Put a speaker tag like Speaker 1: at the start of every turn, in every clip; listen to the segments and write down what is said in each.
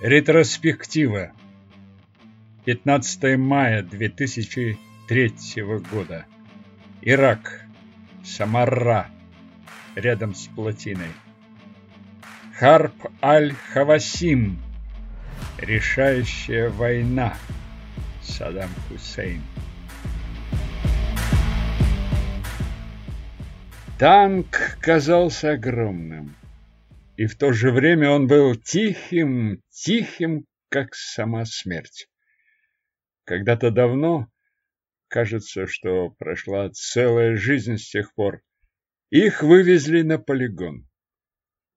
Speaker 1: Ретроспектива. 15 мая 2003 года. Ирак. Самарра. Рядом с плотиной. Харп аль-Хавасим. Решающая война. Саддам Хусейн. Танк казался огромным, и в то же время он был тихим, тихим, как сама смерть. Когда-то давно, кажется, что прошла целая жизнь с тех пор, их вывезли на полигон.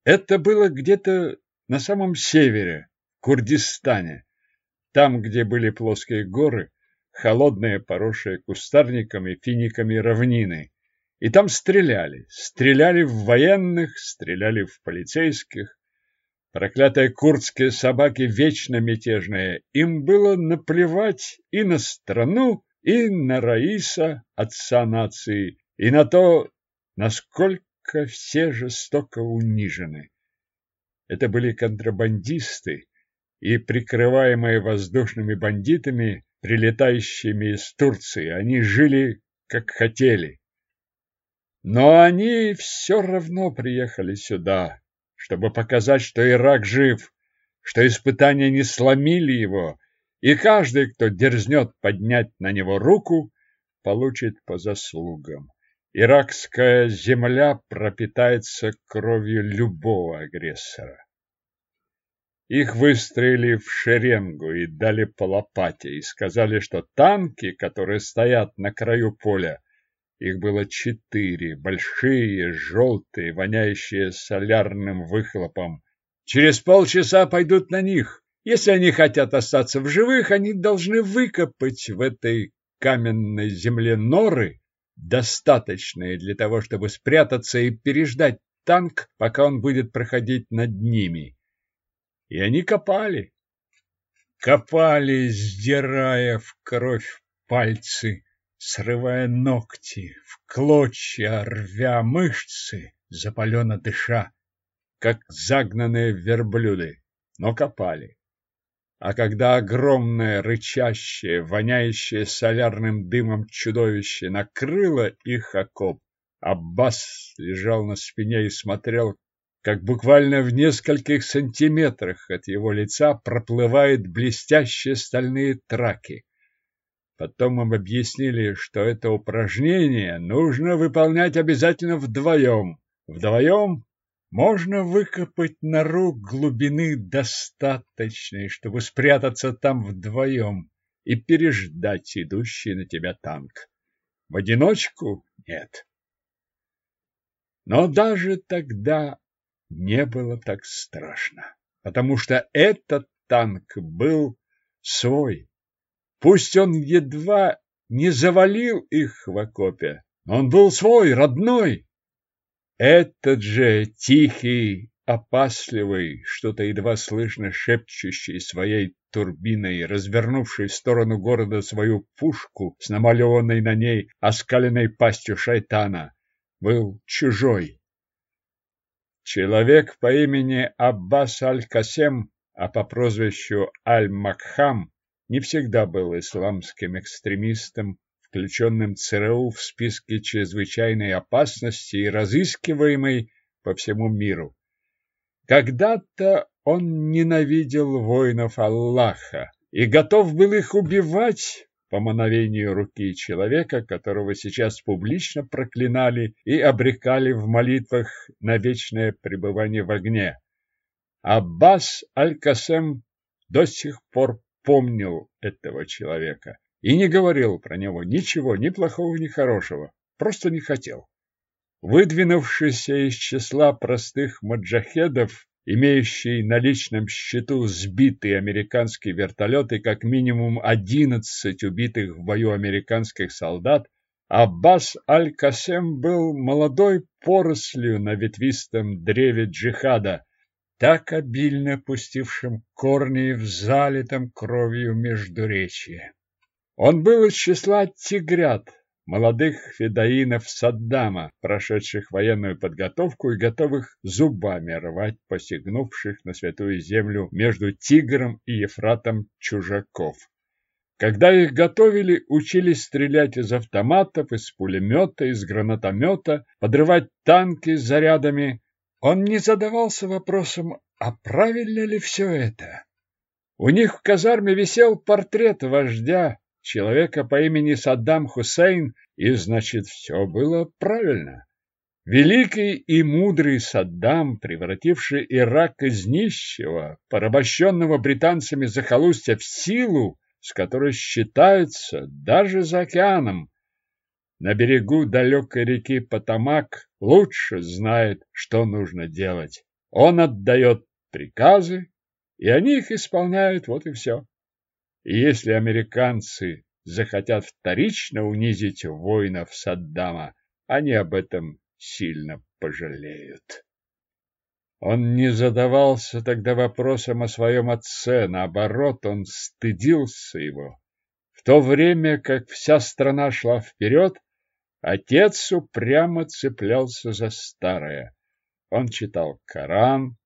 Speaker 1: Это было где-то на самом севере, Курдистане, там, где были плоские горы, холодные, поросшие кустарниками, финиками равнины. И там стреляли. Стреляли в военных, стреляли в полицейских. Проклятые курдские собаки вечно мятежные. Им было наплевать и на страну, и на Раиса, отца нации, и на то, насколько все жестоко унижены. Это были контрабандисты, и, прикрываемые воздушными бандитами, прилетающими из Турции, они жили, как хотели. Но они все равно приехали сюда, чтобы показать, что Ирак жив, что испытания не сломили его, и каждый, кто дерзнет поднять на него руку, получит по заслугам. Иракская земля пропитается кровью любого агрессора. Их выстроили в шеренгу и дали по лопате, и сказали, что танки, которые стоят на краю поля, их было четыре, большие, желтые, воняющие солярным выхлопом. Через полчаса пойдут на них. Если они хотят остаться в живых, они должны выкопать в этой каменной земле норы, достаточные для того, чтобы спрятаться и переждать танк, пока он будет проходить над ними. И они копали. Копали, сдирая в кровь пальцы, срывая ногти, в клочья рвя мышцы, запаленно дыша, как загнанные верблюды, но копали. А когда огромное, рычащее, воняющее солярным дымом чудовище накрыло их окоп, Аббас лежал на спине и смотрел, как буквально в нескольких сантиметрах от его лица проплывают блестящие стальные траки. Потом им объяснили, что это упражнение нужно выполнять обязательно вдвоем. Вдвоем можно выкопать нору глубины достаточной, чтобы спрятаться там вдвоем и переждать идущий на тебя танк. В одиночку нет. Но даже тогда не было так страшно, потому что этот танк был свой, Пусть он едва не завалил их в окопе, он был свой, родной. Этот же тихий, опасливый, что-то едва слышно шепчущий своей турбиной, развернувший в сторону города свою пушку с намалеванной на ней оскаленной пастью шайтана, был чужой. Человек по имени Аббас Аль-Касем, а по прозвищу Аль-Макхам, не всегда был исламским экстремистом, включенным ЦРУ в списке чрезвычайной опасности и разыскиваемой по всему миру. Когда-то он ненавидел воинов Аллаха и готов был их убивать по мановению руки человека, которого сейчас публично проклинали и обрекали в молитвах на вечное пребывание в огне. Аббас Аль-Касем до сих пор помнил этого человека и не говорил про него ничего, ни плохого, ни хорошего, просто не хотел. Выдвинувшийся из числа простых маджахедов, имеющий на личном счету сбитый американский вертолет и как минимум 11 убитых в бою американских солдат, Аббас Аль-Касем был молодой порослью на ветвистом древе джихада, так обильно пустившим корни в залитом кровью междуречье. Он был из числа тигрят, молодых федоинов Саддама, прошедших военную подготовку и готовых зубами рвать посягнувших на святую землю между Тигром и Ефратом чужаков. Когда их готовили, учились стрелять из автоматов, из пулемета, из гранатомета, подрывать танки зарядами. Он не задавался вопросом, а правильно ли все это? У них в казарме висел портрет вождя, человека по имени Саддам Хусейн, и, значит, все было правильно. Великий и мудрый Саддам, превративший Ирак из нищего, порабощенного британцами захолустья в силу, с которой считаются даже за океаном, на берегу далекой реки Потамак лучше знает, что нужно делать. Он отдает приказы, и они их исполняют, вот и все. И если американцы захотят вторично унизить воинов Саддама, они об этом сильно пожалеют. Он не задавался тогда вопросом о своем отце, наоборот, он стыдился его. В то время, как вся страна шла вперед, отец упрямо цеплялся за старое. Он читал Коран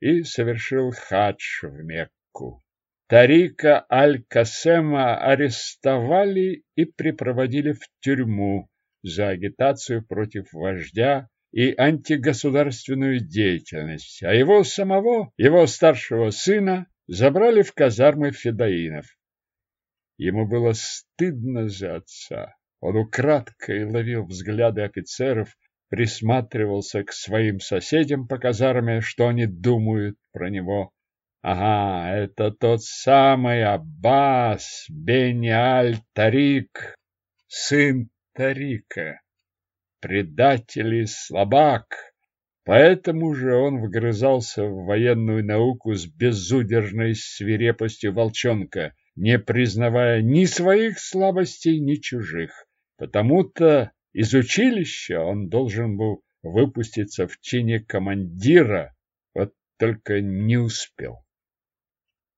Speaker 1: и совершил хадж в Мекку. Тарика Аль-Касема арестовали и припроводили в тюрьму за агитацию против вождя и антигосударственную деятельность, а его самого, его старшего сына, забрали в казармы федоинов. Ему было стыдно за отца. Он украдкой ловил взгляды офицеров, присматривался к своим соседям по казарме, что они думают про него. Ага, это тот самый Аббас Бениаль-Тарик, сын Тарика, предатель и слабак. Поэтому же он вгрызался в военную науку с безудержной свирепостью волчонка, не признавая ни своих слабостей, ни чужих. Потому-то из училища он должен был выпуститься в чине командира, вот только не успел.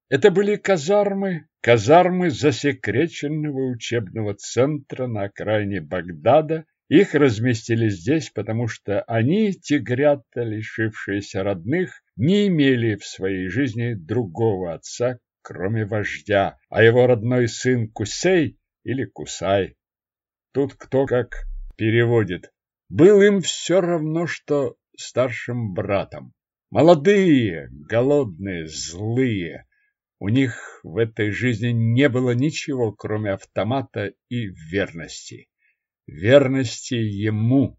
Speaker 1: Это были казармы, казармы засекреченного учебного центра на окраине Багдада. Их разместили здесь, потому что они, тигрята, лишившиеся родных, не имели в своей жизни другого отца, кроме вождя, а его родной сын Кусей или Кусай. Тут кто как переводит. Был им все равно, что старшим братом. Молодые, голодные, злые. У них в этой жизни не было ничего, кроме автомата и верности. Верности ему.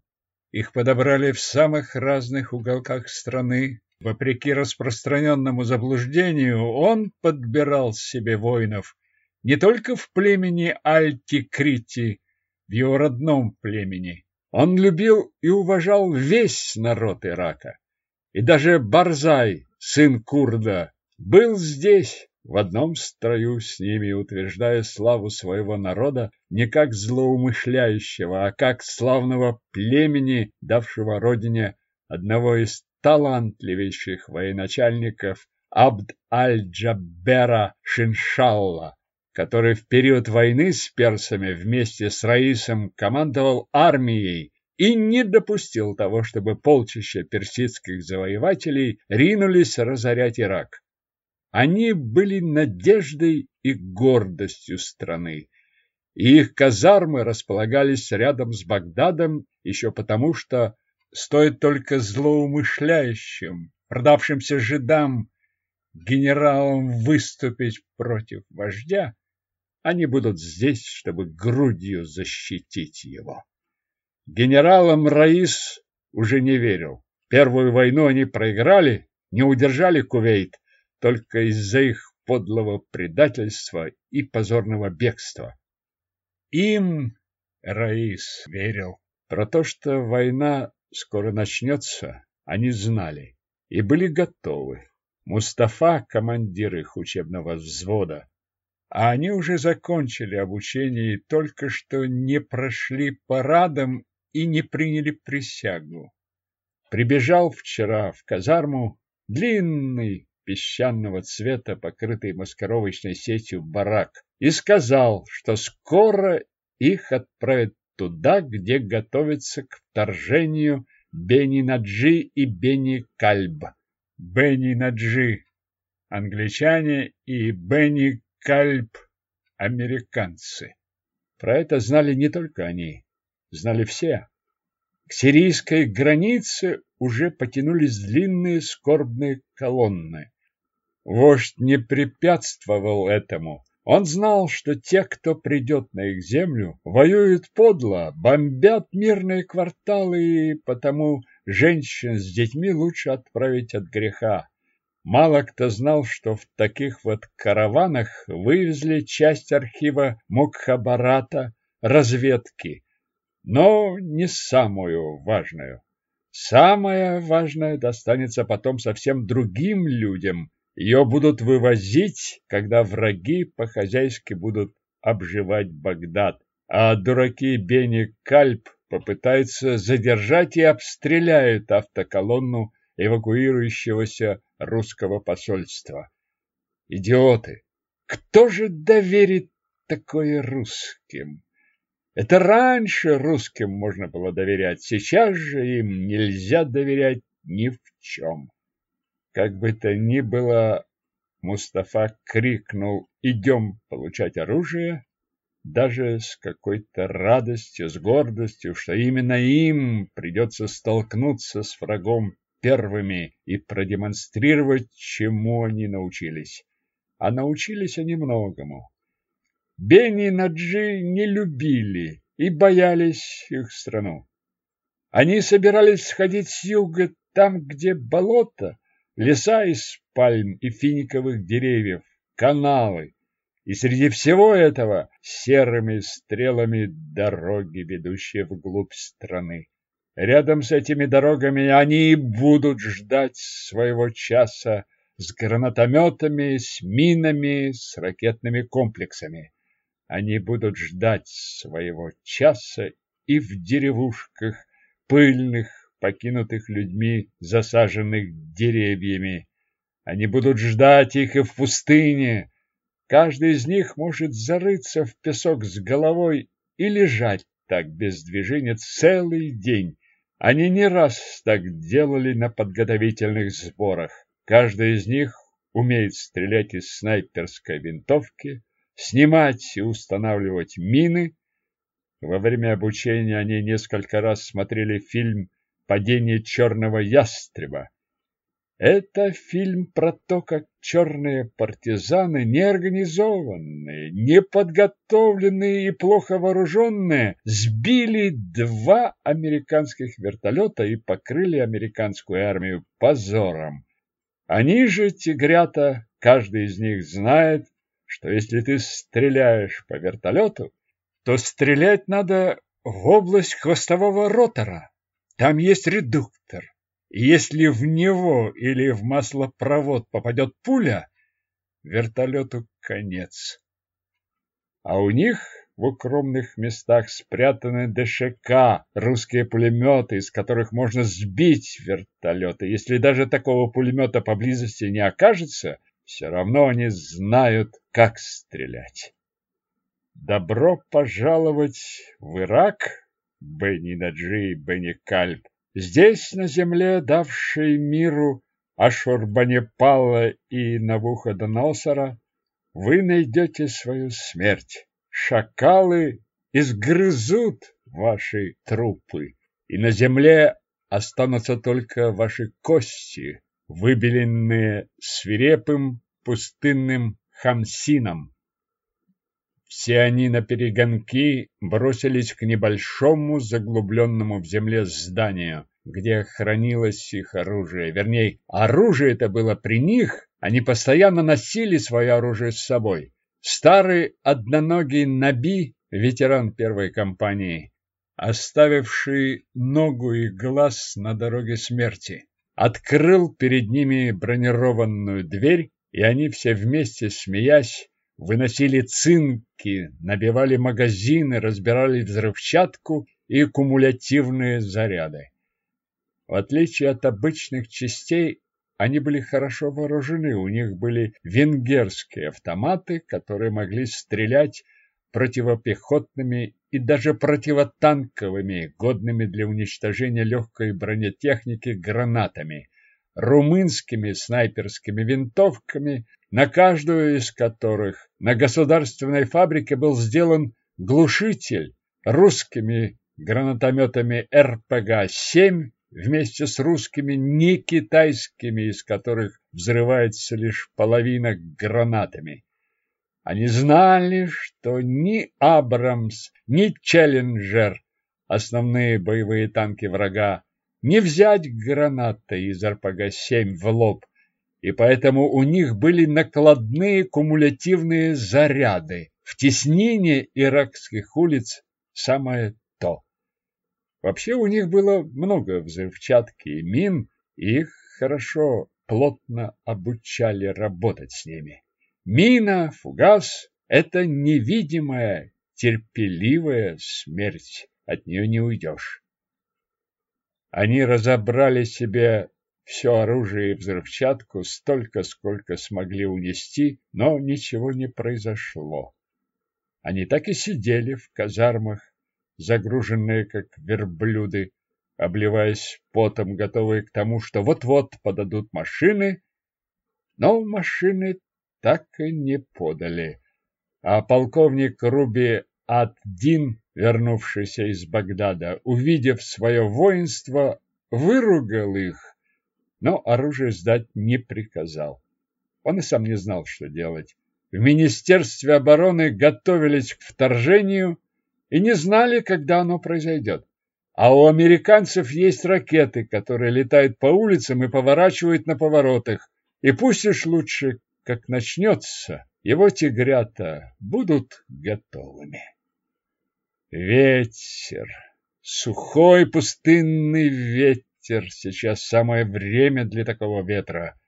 Speaker 1: Их подобрали в самых разных уголках страны. Вопреки распространенному заблуждению, он подбирал себе воинов не только в племени Альти-Крити, в его родном племени. Он любил и уважал весь народ Ирака. И даже Барзай, сын Курда, был здесь, в одном строю с ними, утверждая славу своего народа не как злоумышляющего, а как славного племени, давшего родине одного из талантливейших военачальников Абд-аль-Джаббера Шиншалла, который в период войны с персами вместе с Раисом командовал армией и не допустил того, чтобы полчища персидских завоевателей ринулись разорять Ирак. Они были надеждой и гордостью страны. И их казармы располагались рядом с Багдадом еще потому, что стоит только злоумышляющим, продавшимся жидам, генералам выступить против вождя, они будут здесь, чтобы грудью защитить его. Генералам Раис уже не верил. Первую войну они проиграли, не удержали Кувейт, только из-за их подлого предательства и позорного бегства. Им Раис верил. Про то, что война скоро начнется, они знали и были готовы. Мустафа – командир их учебного взвода, а они уже закончили обучение и только что не прошли парадом и не приняли присягу. Прибежал вчера в казарму длинный песчаного цвета, покрытый маскировочной сетью барак, и сказал, что скоро их отправят туда, где готовится к вторжению Бени-Наджи и Бени-Кальб. Бени-Наджи – англичане и Бени-Кальб – американцы. Про это знали не только они, знали все. К сирийской границе уже потянулись длинные скорбные колонны. Вождь не препятствовал этому. Он знал, что те, кто придет на их землю, воюют подло, бомбят мирные кварталы, и потому женщин с детьми лучше отправить от греха. Мало кто знал, что в таких вот караванах вывезли часть архива Мукхабарата, разведки, но не самую важную. Самое важное достанется потом совсем другим людям. Ее будут вывозить, когда враги по-хозяйски будут обживать Багдад, а дураки Бени Кальп попытаются задержать и обстреляют автоколонну эвакуирующегося русского посольства. Идиоты! Кто же доверит такое русским? Это раньше русским можно было доверять, сейчас же им нельзя доверять ни в чем. Как бы то ни было, Мустафа крикнул «Идем получать оружие!» даже с какой-то радостью, с гордостью, что именно им придется столкнуться с врагом первыми и продемонстрировать, чему они научились. А научились они многому. Бени Наджи не любили и боялись их страну. Они собирались сходить с юга там, где болото, леса из пальм и финиковых деревьев, каналы, и среди всего этого серыми стрелами дороги, ведущие вглубь страны. Рядом с этими дорогами они будут ждать своего часа с гранатометами, с минами, с ракетными комплексами. Они будут ждать своего часа и в деревушках, пыльных, покинутых людьми, засаженных деревьями. Они будут ждать их и в пустыне. Каждый из них может зарыться в песок с головой и лежать так без движения целый день. Они не раз так делали на подготовительных сборах. Каждый из них умеет стрелять из снайперской винтовки, снимать и устанавливать мины. Во время обучения они несколько раз смотрели фильм «Падение черного ястреба». Это фильм про то, как черные партизаны, неорганизованные, неподготовленные и плохо вооруженные, сбили два американских вертолета и покрыли американскую армию позором. Они же, тигрята, каждый из них знает, что если ты стреляешь по вертолету, то стрелять надо в область хвостового ротора. Там есть редуктор. Если в него или в маслопровод попадет пуля, вертолету конец. А у них в укромных местах спрятаны ДШК, русские пулеметы, из которых можно сбить вертолеты. Если даже такого пулемета поблизости не окажется, все равно они знают, как стрелять. Добро пожаловать в Ирак, Бенни Наджи Бенни Кальб. Здесь, на земле, давшей миру Ашурбанепала и Навуходоносора, вы найдете свою смерть. Шакалы изгрызут ваши трупы, и на земле останутся только ваши кости, выбеленные свирепым пустынным хамсином. Все они на перегонки бросились к небольшому заглубленному в земле зданию, где хранилось их оружие. Вернее, оружие это было при них, они постоянно носили свое оружие с собой. Старый одноногий Наби, ветеран первой компании, оставивший ногу и глаз на дороге смерти открыл перед ними бронированную дверь, и они все вместе, смеясь, выносили цинки, набивали магазины, разбирали взрывчатку и кумулятивные заряды. В отличие от обычных частей, они были хорошо вооружены, у них были венгерские автоматы, которые могли стрелять противопехотными и даже противотанковыми, годными для уничтожения легкой бронетехники гранатами, румынскими снайперскими винтовками, на каждую из которых на государственной фабрике был сделан глушитель русскими гранатометами РПГ-7 вместе с русскими не китайскими, из которых взрывается лишь половина гранатами. Они знали, что ни Абрамс, ни Челленджер, основные боевые танки врага, не взять гранаты из РПГ-7 в лоб, и поэтому у них были накладные кумулятивные заряды. В теснине иракских улиц самое то. Вообще у них было много взрывчатки и мин, и их хорошо, плотно обучали работать с ними. Мина, фугас – это невидимая, терпеливая смерть. От нее не уйдешь. Они разобрали себе все оружие и взрывчатку столько, сколько смогли унести, но ничего не произошло. Они так и сидели в казармах, загруженные как верблюды, обливаясь потом, готовые к тому, что вот-вот подадут машины, но машины так и не подали. А полковник Руби Ад-Дин, вернувшийся из Багдада, увидев свое воинство, выругал их, но оружие сдать не приказал. Он и сам не знал, что делать. В Министерстве обороны готовились к вторжению и не знали, когда оно произойдет. А у американцев есть ракеты, которые летают по улицам и поворачивают на поворотах. И пусть уж лучше как начнется, его тигрята будут готовыми. Ветер, сухой пустынный ветер, сейчас самое время для такого ветра.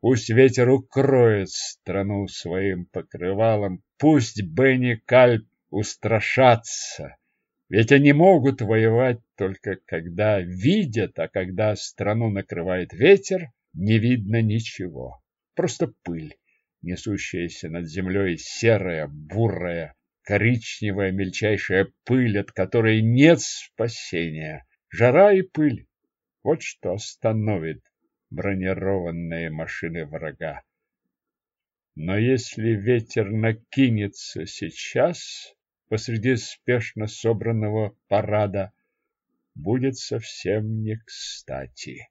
Speaker 1: Пусть ветер укроет страну своим покрывалом, пусть Бенни Кальп устрашатся, ведь они могут воевать только когда видят, а когда страну накрывает ветер, не видно ничего, просто пыль несущаяся над землей серая, бурая, коричневая мельчайшая пыль, от которой нет спасения. Жара и пыль — вот что остановит бронированные машины врага. Но если ветер накинется сейчас посреди спешно собранного парада, будет совсем не кстати.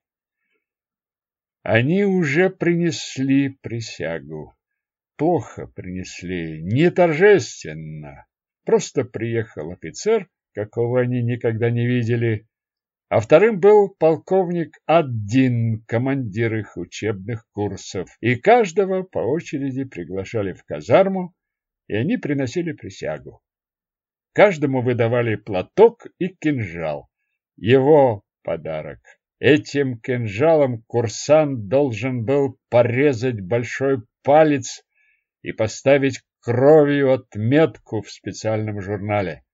Speaker 1: Они уже принесли присягу плохо принесли, не торжественно. Просто приехал офицер, какого они никогда не видели, а вторым был полковник Аддин, командир их учебных курсов, и каждого по очереди приглашали в казарму, и они приносили присягу. Каждому выдавали платок и кинжал. Его подарок. Этим кинжалом курсант должен был порезать большой палец и поставить кровью отметку в специальном журнале.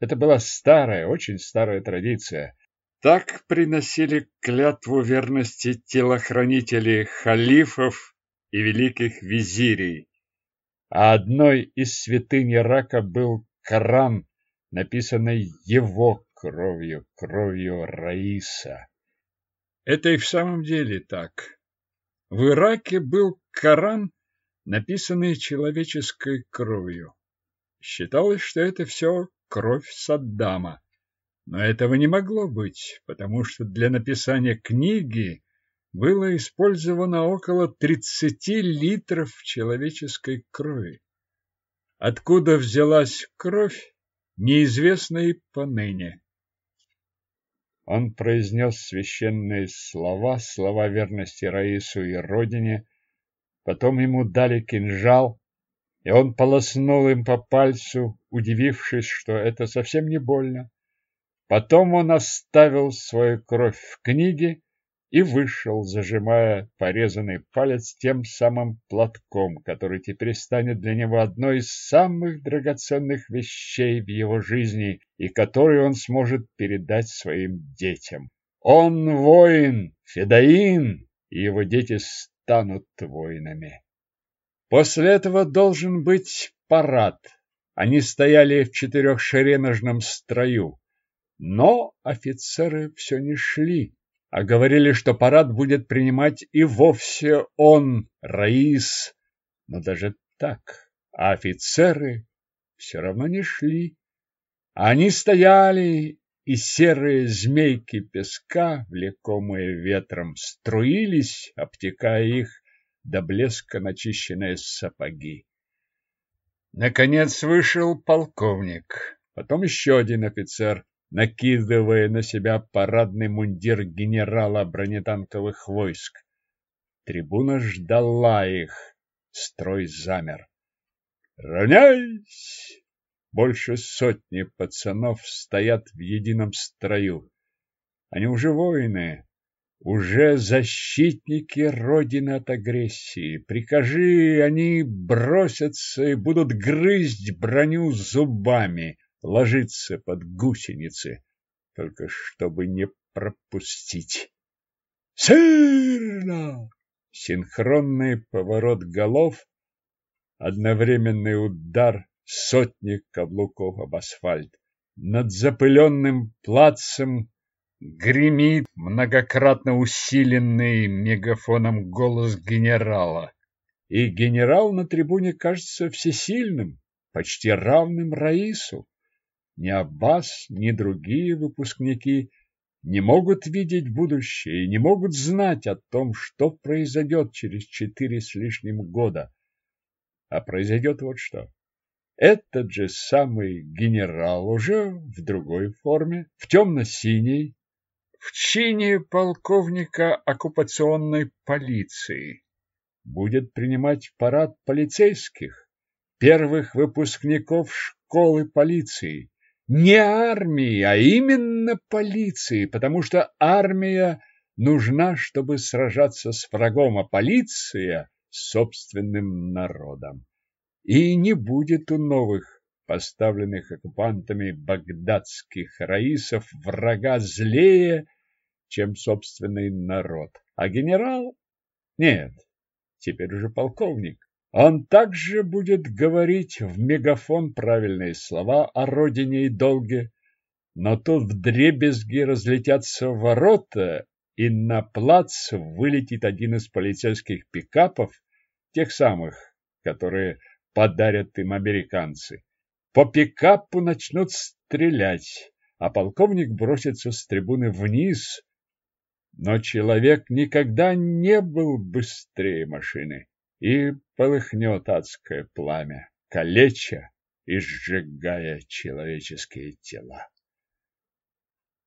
Speaker 1: Это была старая, очень старая традиция. Так приносили клятву верности телохранители халифов и великих визирей. А одной из святынь Ирака был Коран, написанный его кровью, кровью Раиса. Это и в самом деле так. В Ираке был Коран, написанные человеческой кровью. Считалось, что это все кровь Саддама. Но этого не могло быть, потому что для написания книги было использовано около 30 литров человеческой крови. Откуда взялась кровь, неизвестно и поныне. Он произнес священные слова, слова верности Раису и родине, Потом ему дали кинжал, и он полоснул им по пальцу, удивившись, что это совсем не больно. Потом он оставил свою кровь в книге и вышел, зажимая порезанный палец тем самым платком, который теперь станет для него одной из самых драгоценных вещей в его жизни и который он сможет передать своим детям. Он воин, федаин, и его дети станут воинами. После этого должен быть парад, Они стояли в четырехшереножном строю. Но офицеры все не шли, а говорили, что парад будет принимать и вовсе он, Раис. Но даже так офицеры все равно не шли. Они стояли, и серые змейки песка, влекомые ветром, струились, обтекая их до блеска начищенные сапоги. Наконец вышел полковник, потом еще один офицер, накидывая на себя парадный мундир генерала бронетанковых войск. Трибуна ждала их, строй замер. «Равняйсь!» Больше сотни пацанов стоят в едином строю. Они уже воины, уже защитники Родины от агрессии. Прикажи, они бросятся и будут грызть броню зубами, ложиться под гусеницы, только чтобы не пропустить. Сырно! Синхронный поворот голов, одновременный удар сотни каблуков об асфальт. Над запыленным плацем гремит многократно усиленный мегафоном голос генерала. И генерал на трибуне кажется всесильным, почти равным Раису. Ни Аббас, ни другие выпускники не могут видеть будущее и не могут знать о том, что произойдет через четыре с лишним года. А произойдет вот что. Этот же самый генерал уже в другой форме, в темно-синей, в чине полковника оккупационной полиции, будет принимать парад полицейских, первых выпускников школы полиции. Не армии, а именно полиции, потому что армия нужна, чтобы сражаться с врагом, а полиция – собственным народом. И не будет у новых, поставленных оккупантами багдадских раисов, врага злее, чем собственный народ. А генерал? Нет, теперь уже полковник. Он также будет говорить в мегафон правильные слова о родине и долге, но тут вдребезги разлетятся ворота, и на плац вылетит один из полицейских пикапов, тех самых, которые подарят им американцы. По пикапу начнут стрелять, а полковник бросится с трибуны вниз. Но человек никогда не был быстрее машины, и полыхнет адское пламя, калеча и сжигая человеческие тела.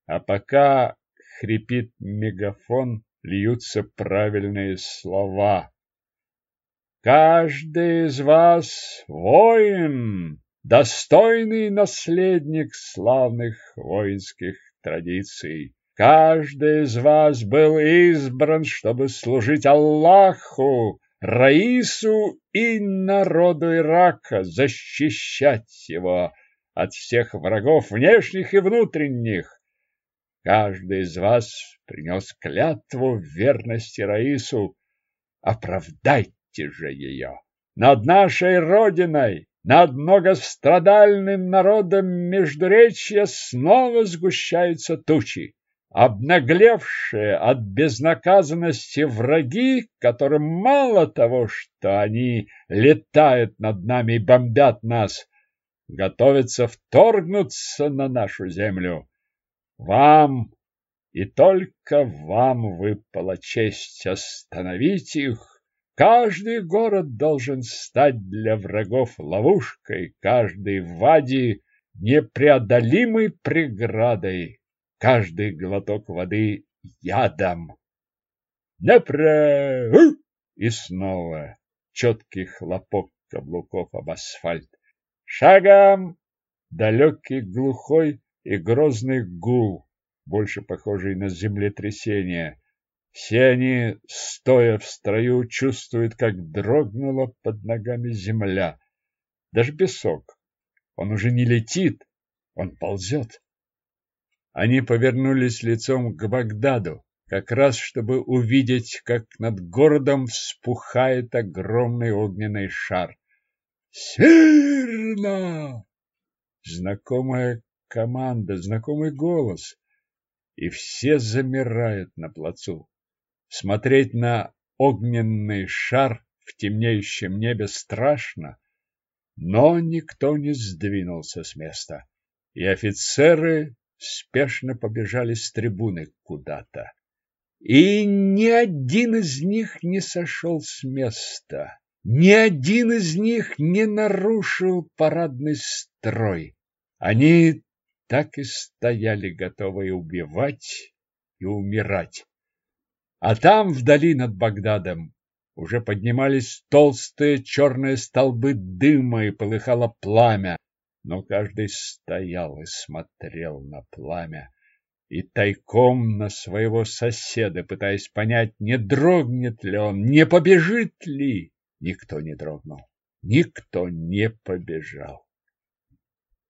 Speaker 1: А пока хрипит мегафон, льются правильные слова, Каждый из вас воин, достойный наследник славных воинских традиций. Каждый из вас был избран, чтобы служить Аллаху, Раису и народу Ирака, защищать его от всех врагов внешних и внутренних. Каждый из вас принес клятву верности Раису. Оправдайте же ее! Над нашей Родиной, над многострадальным народом Междуречья снова сгущаются тучи. Обнаглевшие от безнаказанности враги, которым мало того, что они летают над нами и бомбят нас, готовятся вторгнуться на нашу землю. Вам и только вам выпала честь остановить их Каждый город должен стать для врагов ловушкой, каждый вади непреодолимой преградой, каждый глоток воды ядом. Направо! И снова четкий хлопок каблуков об асфальт. Шагом! Далекий, глухой и грозный гул, больше похожий на землетрясение. Все они, стоя в строю, чувствуют, как дрогнула под ногами земля. Даже песок. Он уже не летит, он ползет. Они повернулись лицом к Багдаду, как раз чтобы увидеть, как над городом вспухает огромный огненный шар. Смирно! Знакомая команда, знакомый голос. И все замирают на плацу. Смотреть на огненный шар в темнеющем небе страшно, но никто не сдвинулся с места, и офицеры спешно побежали с трибуны куда-то. И ни один из них не сошел с места, ни один из них не нарушил парадный строй. Они так и стояли, готовые убивать и умирать. А там, вдали над Багдадом, уже поднимались толстые черные столбы дыма и полыхало пламя, но каждый стоял и смотрел на пламя и тайком на своего соседа, пытаясь понять, не дрогнет ли он, не побежит ли. Никто не дрогнул, никто не побежал.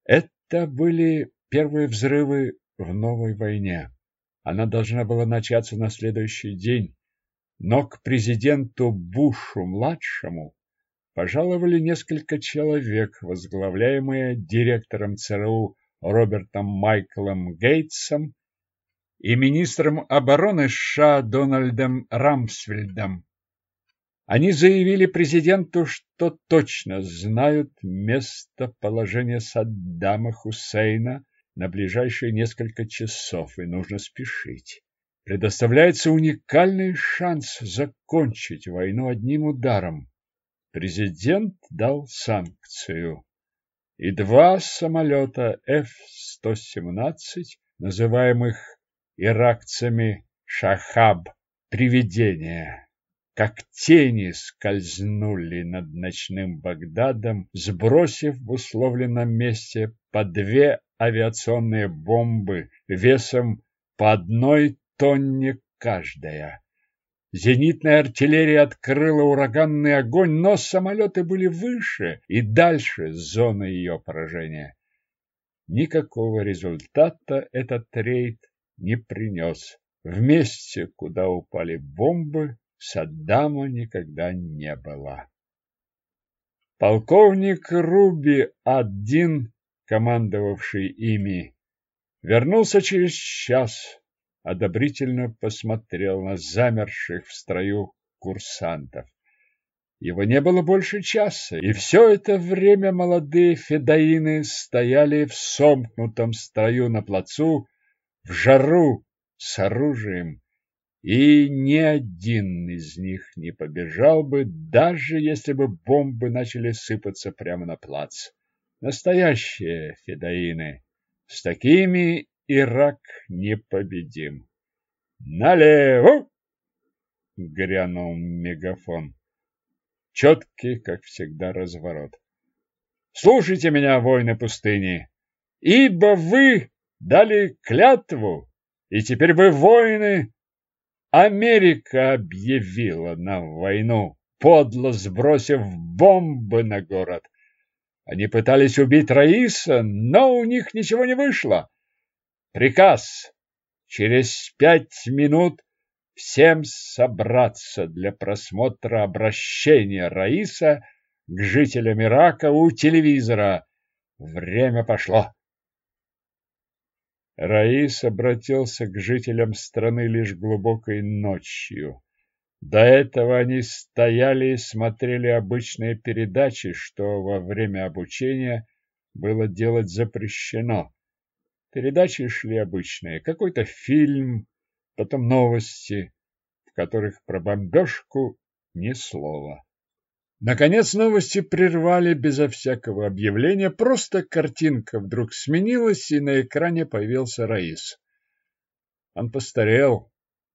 Speaker 1: Это были первые взрывы в новой войне. Она должна была начаться на следующий день, но к президенту Бушу-младшему пожаловали несколько человек, возглавляемые директором ЦРУ Робертом Майклом Гейтсом и министром обороны США Дональдом Рамсфельдом. Они заявили президенту, что точно знают местоположение Саддама Хусейна на ближайшие несколько часов, и нужно спешить. Предоставляется уникальный шанс закончить войну одним ударом. Президент дал санкцию, и два самолета F-117, называемых иракцами «Шахаб», привидения, как тени скользнули над ночным Багдадом, сбросив в условленном месте по две авиационные бомбы весом по одной тонне каждая. Зенитная артиллерия открыла ураганный огонь, но самолеты были выше и дальше зоны ее поражения. Никакого результата этот рейд не принес. В месте, куда упали бомбы, Саддама никогда не было. Полковник Руби один, командовавший ими, вернулся через час одобрительно посмотрел на замерших в строю курсантов. Его не было больше часа, и все это время молодые федаины стояли в сомкнутом строю на плацу, в жару, с оружием, и ни один из них не побежал бы, даже если бы бомбы начали сыпаться прямо на плац. Настоящие федаины. С такими Ирак непобедим. Налево! Грянул мегафон. Четкий, как всегда, разворот. Слушайте меня, воины пустыни, ибо вы дали клятву, и теперь вы воины. Америка объявила нам войну, подло сбросив бомбы на город. Они пытались убить Раиса, но у них ничего не вышло. Приказ. Через пять минут всем собраться для просмотра обращения Раиса к жителям Ирака у телевизора. Время пошло. Раис обратился к жителям страны лишь глубокой ночью. До этого они стояли и смотрели обычные передачи, что во время обучения было делать запрещено. Передачи шли обычные. Какой-то фильм, потом новости, в которых про бомбежку ни слова. Наконец новости прервали безо всякого объявления, просто картинка вдруг сменилась, и на экране появился Раис. Он постарел.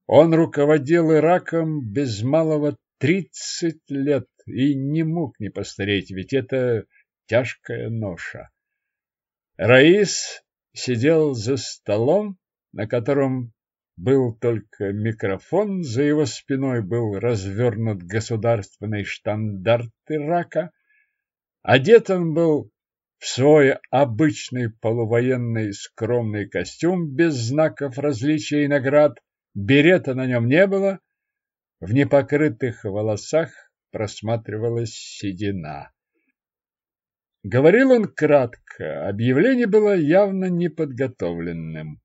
Speaker 1: Он руководил Ираком без малого тридцать лет и не мог не постареть, ведь это тяжкая ноша. Раис сидел за столом, на котором был только микрофон, за его спиной был развернут государственный штандарт Ирака. Одет он был в свой обычный полувоенный скромный костюм без знаков различия и наград, берета на нем не было, в непокрытых волосах просматривалась седина. Говорил он кратко, объявление было явно неподготовленным.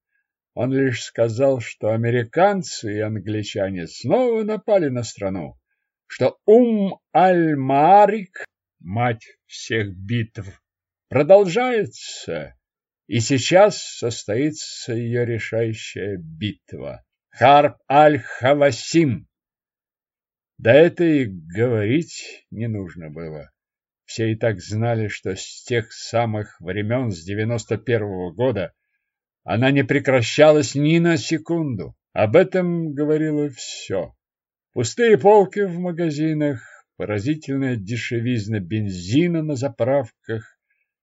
Speaker 1: Он лишь сказал, что американцы и англичане снова напали на страну, что Ум-Аль-Марик, мать всех битв, продолжается, и сейчас состоится ее решающая битва. Харб-Аль-Хавасим. Да это говорить не нужно было. Все и так знали, что с тех самых времен, с девяносто первого года, она не прекращалась ни на секунду. Об этом говорило все. Пустые полки в магазинах, поразительная дешевизна бензина на заправках,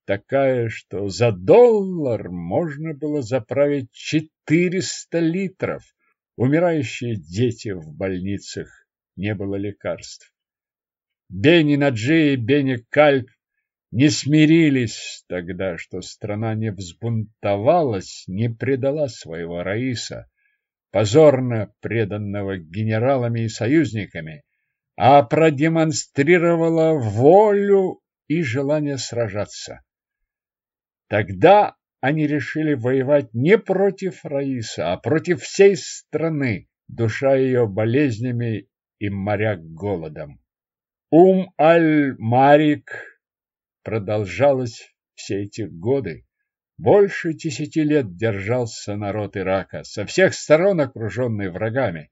Speaker 1: такая, что за доллар можно было заправить четыреста литров. Умирающие дети в больницах, не было лекарств. Бени Наджи и Бени Кальп не смирились тогда, что страна не взбунтовалась, не предала своего Раиса, позорно преданного генералами и союзниками, а продемонстрировала волю и желание сражаться. Тогда они решили воевать не против Раиса, а против всей страны, душа ее болезнями и моря голодом. Ум-аль-Марик продолжалось все эти годы. Больше десяти лет держался народ Ирака, со всех сторон окруженный врагами.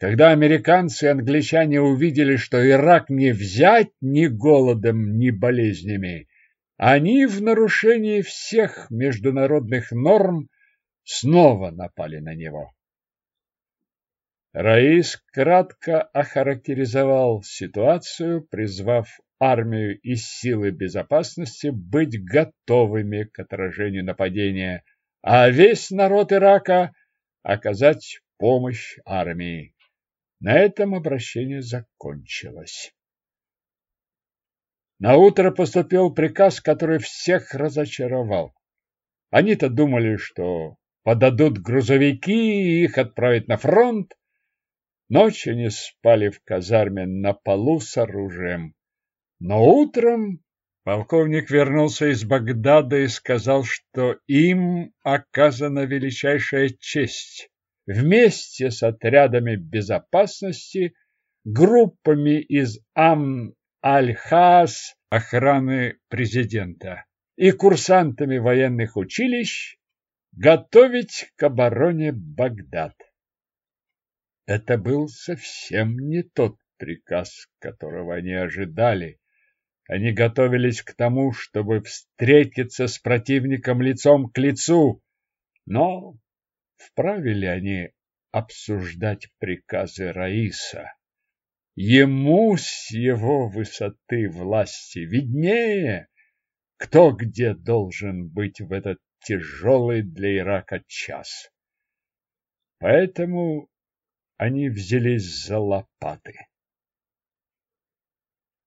Speaker 1: Когда американцы и англичане увидели, что Ирак не взять ни голодом, ни болезнями, они в нарушении всех международных норм снова напали на него. Раис кратко охарактеризовал ситуацию, призвав армию и силы безопасности быть готовыми к отражению нападения, а весь народ Ирака оказать помощь армии. На этом обращение закончилось. На утро поступил приказ, который всех разочаровал. Они-то думали, что подадут грузовики и их отправят на фронт, Ночь они спали в казарме на полу с оружием. Но утром полковник вернулся из Багдада и сказал, что им оказана величайшая честь. Вместе с отрядами безопасности, группами из Ам-Аль-Хас, охраны президента, и курсантами военных училищ готовить к обороне Багдад. Это был совсем не тот приказ, которого они ожидали. Они готовились к тому, чтобы встретиться с противником лицом к лицу. Но вправе ли они обсуждать приказы Раиса? Ему с его высоты власти виднее, кто где должен быть в этот тяжелый для Ирака час. Поэтому они взялись за лопаты.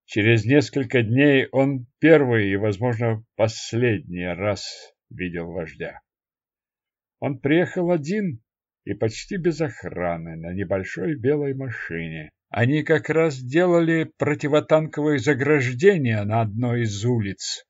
Speaker 1: Через несколько дней он первый и, возможно, последний раз видел вождя. Он приехал один и почти без охраны на небольшой белой машине. Они как раз делали противотанковые заграждения на одной из улиц.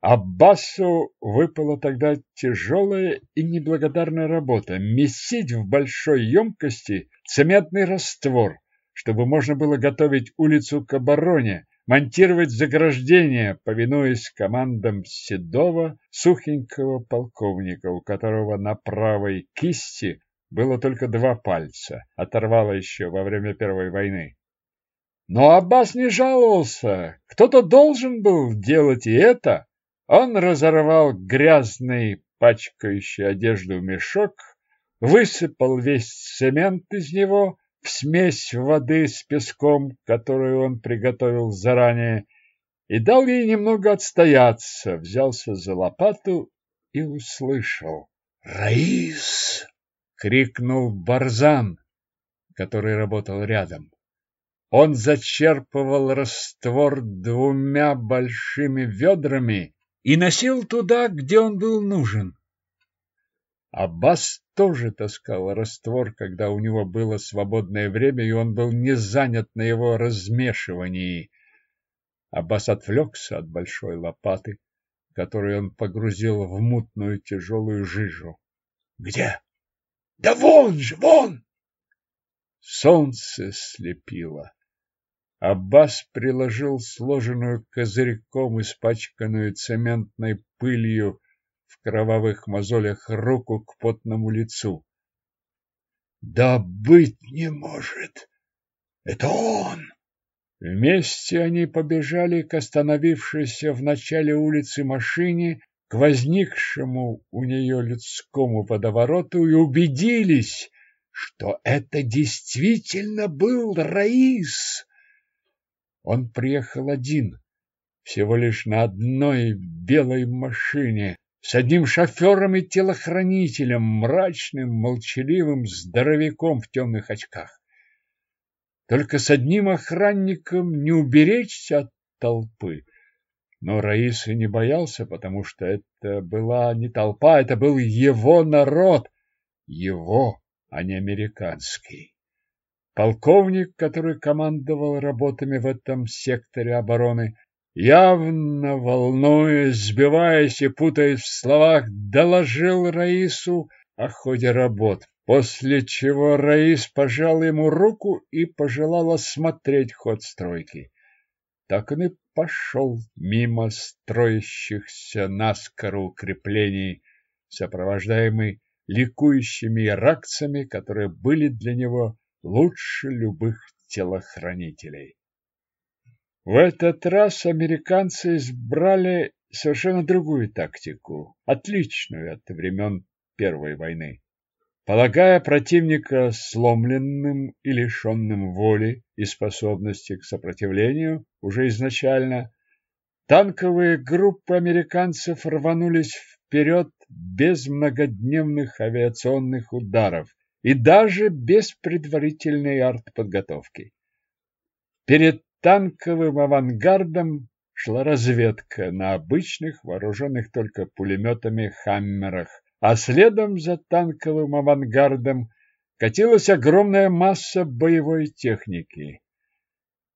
Speaker 1: Аббасу выпала тогда тяжелая и неблагодарная работа – месить в большой емкости цементный раствор, чтобы можно было готовить улицу к обороне, монтировать заграждения, повинуясь командам седого, сухенького полковника, у которого на правой кисти было только два пальца, оторвало еще во время Первой войны. Но Аббас не жаловался, кто-то должен был делать и это. Он разорвал грязный, пачкающий одежду мешок, высыпал весь цемент из него в смесь воды с песком, которую он приготовил заранее, и дал ей немного отстояться, взялся за лопату и услышал. «Раис!» — крикнул Барзан, который работал рядом. Он зачерпывал раствор двумя большими ведрами и носил туда, где он был нужен. Аббас тоже таскал раствор, когда у него было свободное время, и он был не занят на его размешивании. Аббас отвлекся от большой лопаты, которую он погрузил в мутную тяжелую жижу.
Speaker 2: Где? Да вон же, вон!
Speaker 1: Солнце слепило. Аббас приложил сложенную козырьком испачканную цементной пылью в кровавых мозолях руку к потному лицу.
Speaker 2: Да быть не может! Это он!
Speaker 1: Вместе они побежали к остановившейся в начале улицы машине, к возникшему у нее людскому водовороту и убедились, что это действительно был Раис. Он приехал один, всего лишь на одной белой машине, с одним шофером и телохранителем, мрачным, молчаливым здоровяком в темных очках. Только с одним охранником не уберечься от толпы. Но Раиса не боялся, потому что это была не толпа, это был его народ. Его, а не американский. Полковник, который командовал работами в этом секторе обороны, явно волнуясь, сбиваясь и путаясь в словах, доложил Раису о ходе работ после чего Раис пожал ему руку и пожелал осмотреть ход стройки. Так он и пошел мимо строящихся наскоро укреплений, сопровождаемый ликующими иракцами, которые были для него лучше любых телохранителей. В этот раз американцы избрали совершенно другую тактику, отличную от времен Первой войны. Полагая противника сломленным и лишенным воли и способности к сопротивлению уже изначально, танковые группы американцев рванулись вперед без многодневных авиационных ударов и даже без предварительной артподготовки. Перед танковым авангардом шла разведка на обычных, вооруженных только пулеметами «Хаммерах», а следом за танковым авангардом катилась огромная масса боевой техники.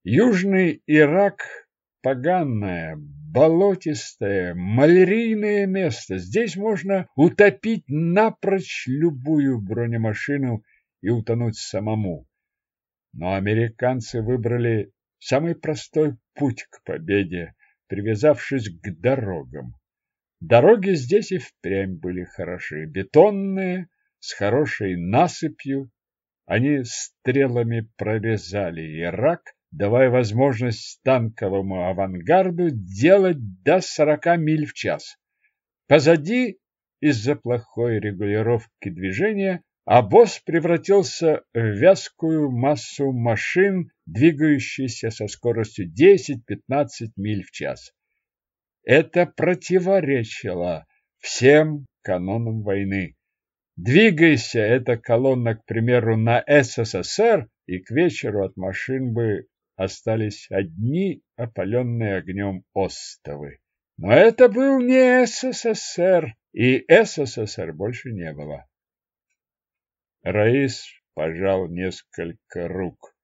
Speaker 1: Южный Ирак – поганое, болотистое, малярийное место. Здесь можно утопить напрочь любую бронемашину и утонуть самому. Но американцы выбрали самый простой путь к победе, привязавшись к дорогам. Дороги здесь и впрямь были хороши, бетонные, с хорошей насыпью. Они стрелами прорезали Ирак, давая возможность танковому авангарду делать до 40 миль в час. Позади, из-за плохой регулировки движения, обоз превратился в вязкую массу машин, двигающихся со скоростью 10-15 миль в час. Это противоречило всем канонам войны. Двигайся эта колонна, к примеру, на СССР, и к вечеру от машин бы остались одни опаленные огнем остовы. Но это был не СССР, и СССР больше не было. Раис пожал несколько рук.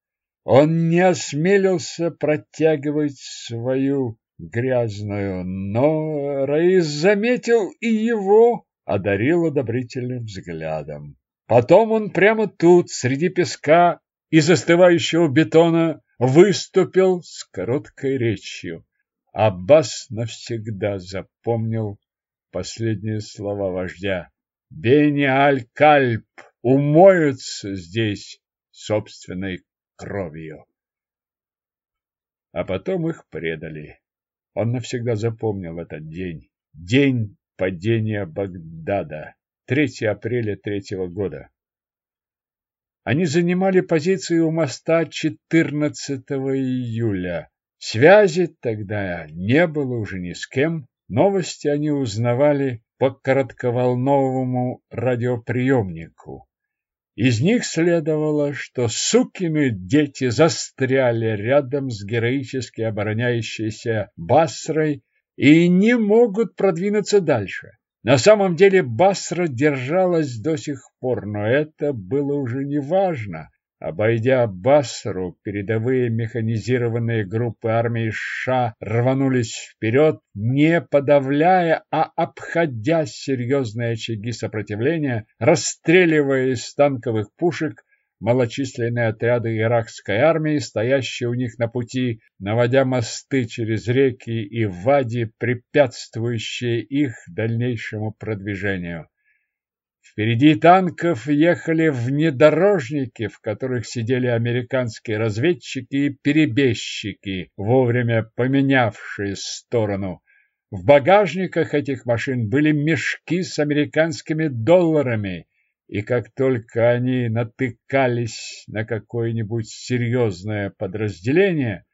Speaker 1: Он не осмелился протягивать свою грязную, но Раис заметил и его, одарил одобрительным взглядом. Потом он прямо тут, среди песка и застывающего бетона, выступил с короткой речью. Аббас навсегда запомнил последние слова вождя. Бени Аль-Кальп умоются здесь собственной кровью. А потом их предали. Он навсегда запомнил этот день. День падения Багдада. 3 апреля третьего года. Они занимали позиции у моста 14 июля. Связи тогда не было уже ни с кем. Новости они узнавали по коротковолновому радиоприемнику. Из них следовало, что сукины дети застряли рядом с героически обороняющейся Басрой и не могут продвинуться дальше. На самом деле Басра держалась до сих пор, но это было уже не важно. Обойдя Басру, передовые механизированные группы армии США рванулись вперед, не подавляя, а обходя серьезные очаги сопротивления, расстреливая из танковых пушек малочисленные отряды иракской армии, стоящие у них на пути, наводя мосты через реки и вади, препятствующие их дальнейшему продвижению. Впереди танков ехали внедорожники, в которых сидели американские разведчики и перебежчики, вовремя поменявшие сторону. В багажниках этих машин были мешки с американскими долларами, и как только они натыкались на какое-нибудь серьезное подразделение,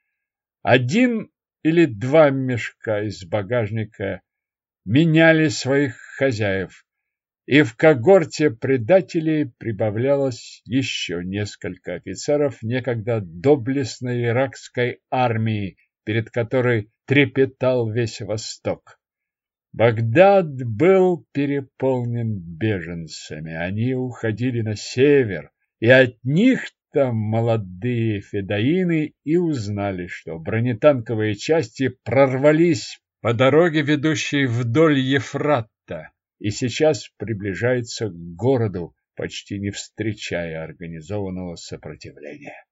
Speaker 1: один или два мешка из багажника меняли своих хозяев и в когорте предателей прибавлялось еще несколько офицеров некогда доблестной иракской армии, перед которой трепетал весь Восток. Багдад был переполнен беженцами, они уходили на север, и от них там молодые федоины и узнали, что бронетанковые части прорвались по дороге, ведущей вдоль Ефрата и сейчас приближается к городу, почти не встречая организованного сопротивления.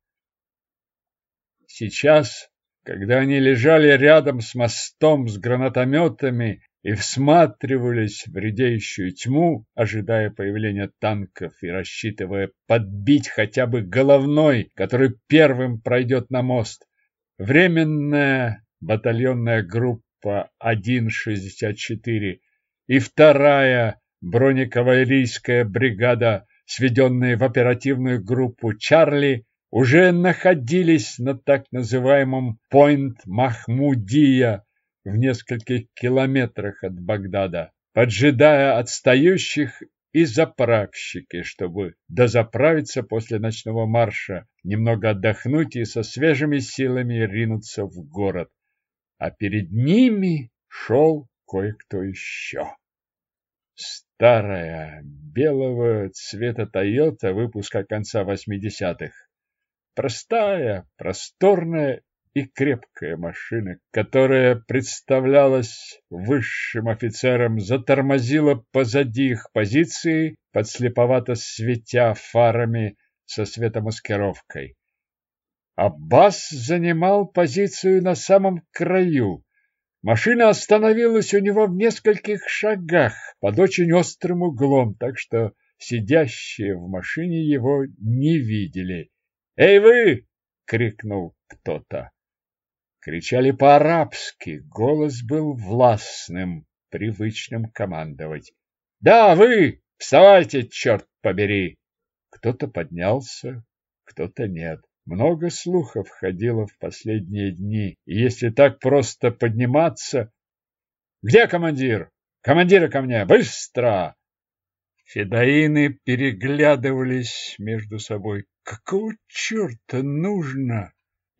Speaker 1: Сейчас, когда они лежали рядом с мостом с гранатометами и всматривались в редеющую тьму, ожидая появления танков и рассчитывая подбить хотя бы головной, который первым пройдет на мост, временная батальонная группа 164 и вторая бронекавалерийская бригада, сведенная в оперативную группу Чарли, уже находились на так называемом Пойнт Махмудия в нескольких километрах от Багдада, поджидая отстающих и заправщики, чтобы дозаправиться после ночного марша, немного отдохнуть и со свежими силами ринуться в город. А перед ними шел кое-кто еще. Старая, белого цвета Тойота выпуска конца 80-х. Простая, просторная и крепкая машина, которая представлялась высшим офицерам, затормозила позади их позиции, подслеповато светя фарами со светомаскировкой. Аббас занимал позицию на самом краю, Машина остановилась у него в нескольких шагах под очень острым углом, так что сидящие в машине его не видели. «Эй вы!» — крикнул кто-то. Кричали по-арабски, голос был властным, привычным командовать. «Да, вы! Вставайте, черт побери!» Кто-то поднялся, кто-то нет. Много слухов ходило в последние дни, и если так просто подниматься... Где командир? Командира ко мне! Быстро! Федоины переглядывались между собой. Какого черта нужно?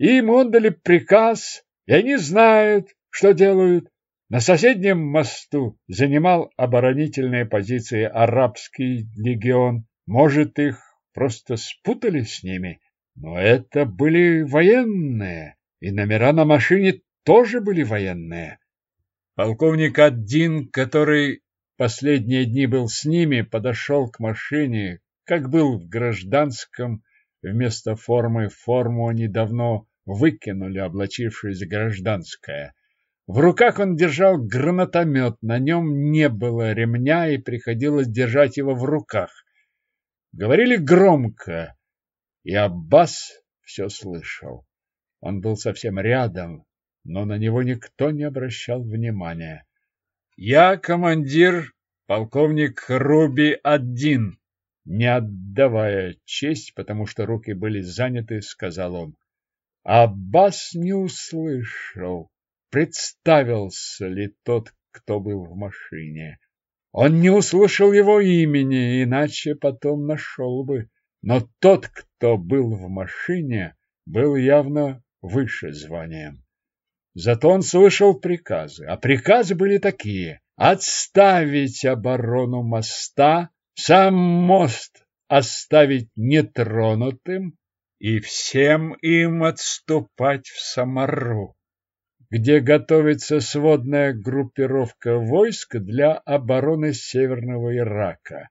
Speaker 1: Им отдали приказ, и они знают, что делают. На соседнем мосту занимал оборонительные позиции арабский легион. Может, их просто спутали с ними? Но это были военные, и номера на машине тоже были военные. Полковник один, который последние дни был с ними, подошел к машине, как был в гражданском, вместо формы форму они давно выкинули, облачившись гражданское. В руках он держал гранатомет, на нем не было ремня, и приходилось держать его в руках. Говорили громко, и Аббас все слышал. Он был совсем рядом, но на него никто не обращал внимания. «Я командир, полковник Руби-1», не отдавая честь, потому что руки были заняты, сказал он. Аббас не услышал, представился ли тот, кто был в машине. Он не услышал его имени, иначе потом нашел бы. Но тот, кто был в машине, был явно выше званием. Зато он слышал приказы, а приказы были такие – отставить оборону моста, сам мост оставить нетронутым, и всем им отступать в Самару, где готовится сводная группировка войск для обороны Северного Ирака.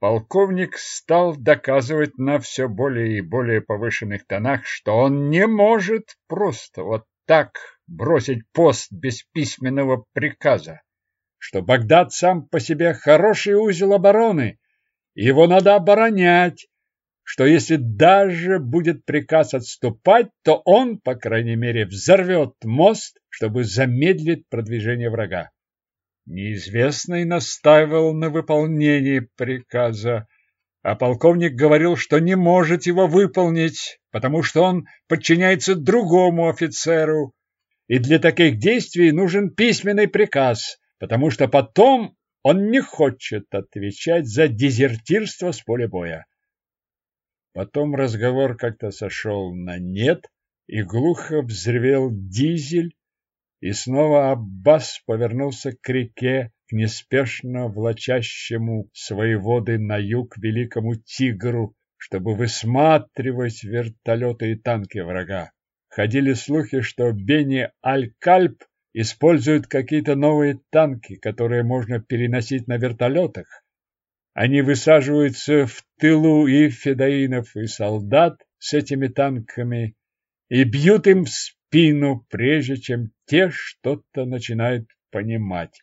Speaker 1: Полковник стал доказывать на все более и более повышенных тонах, что он не может просто вот так бросить пост без письменного приказа, что Багдад сам по себе хороший узел обороны, его надо оборонять, что если даже будет приказ отступать, то он, по крайней мере, взорвет мост, чтобы замедлить продвижение врага. Неизвестный настаивал на выполнении приказа, а полковник говорил, что не может его выполнить, потому что он подчиняется другому офицеру, и для таких действий нужен письменный приказ, потому что потом он не хочет отвечать за дезертирство с поля боя. Потом разговор как-то сошел на нет, и глухо взревел дизель, и снова Аббас повернулся к реке, к неспешно влачащему свои воды на юг великому тигру, чтобы высматривать вертолеты и танки врага. Ходили слухи, что Бени Аль-Кальп использует какие-то новые танки, которые можно переносить на вертолетах. Они высаживаются в тылу и федоинов, и солдат с этими танками и бьют им в спину, прежде чем те что-то начинают понимать.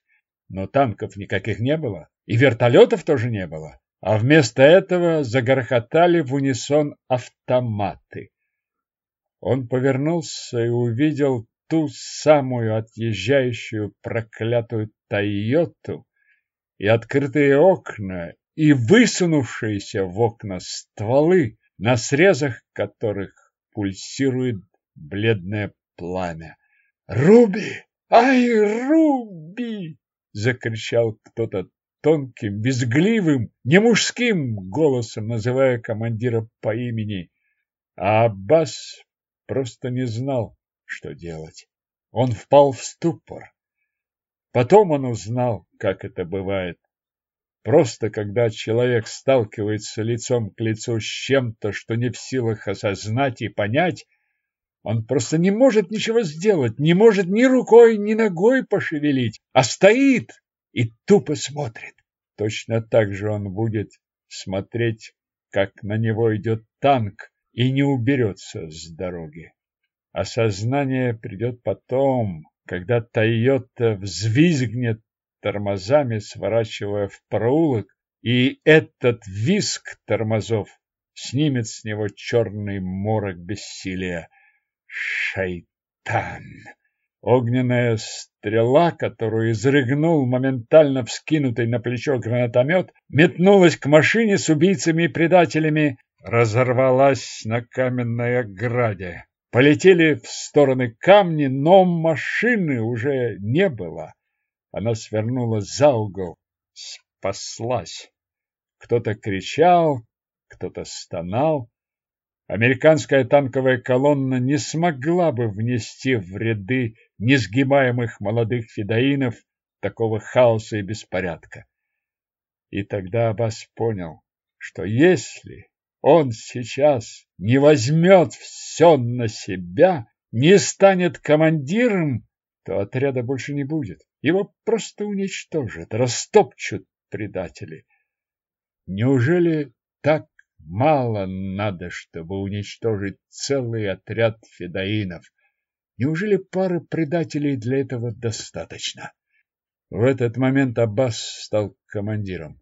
Speaker 1: Но танков никаких не было, и вертолетов тоже не было, а вместо этого загорхотали в унисон автоматы. Он повернулся и увидел ту самую отъезжающую проклятую Тойоту и открытые окна, и высунувшиеся в окна стволы, на срезах которых пульсирует бледное пламя. «Руби! Ай, Руби!» — закричал кто-то тонким, безгливым, немужским голосом, называя командира по имени. А Аббас просто не знал, что делать. Он впал в ступор. Потом он узнал, как это бывает. Просто когда человек сталкивается лицом к лицу с чем-то, что не в силах осознать и понять, он просто не может ничего сделать, не может ни рукой, ни ногой пошевелить, а стоит и тупо смотрит. Точно так же он будет смотреть, как на него идет танк и не уберется с дороги. Осознание придет потом, когда Тойота взвизгнет тормозами, сворачивая в проулок, и этот визг тормозов снимет с него черный морок бессилия. Шайтан! Огненная стрела, которую изрыгнул моментально вскинутый на плечо гранатомет, метнулась к машине с убийцами и предателями, разорвалась на каменной ограде. Полетели в стороны камни, но машины уже не было. Она свернула за угол, спаслась. Кто-то кричал, кто-то стонал. Американская танковая колонна не смогла бы внести в ряды несгибаемых молодых федоинов такого хаоса и беспорядка. И тогда Аббас понял, что если он сейчас не возьмет все на себя, не станет командиром, то отряда больше не будет. Его просто уничтожат, растопчут предатели. Неужели так Мало надо, чтобы уничтожить целый отряд федоинов. Неужели пары предателей для этого достаточно? В этот момент Аббас стал командиром.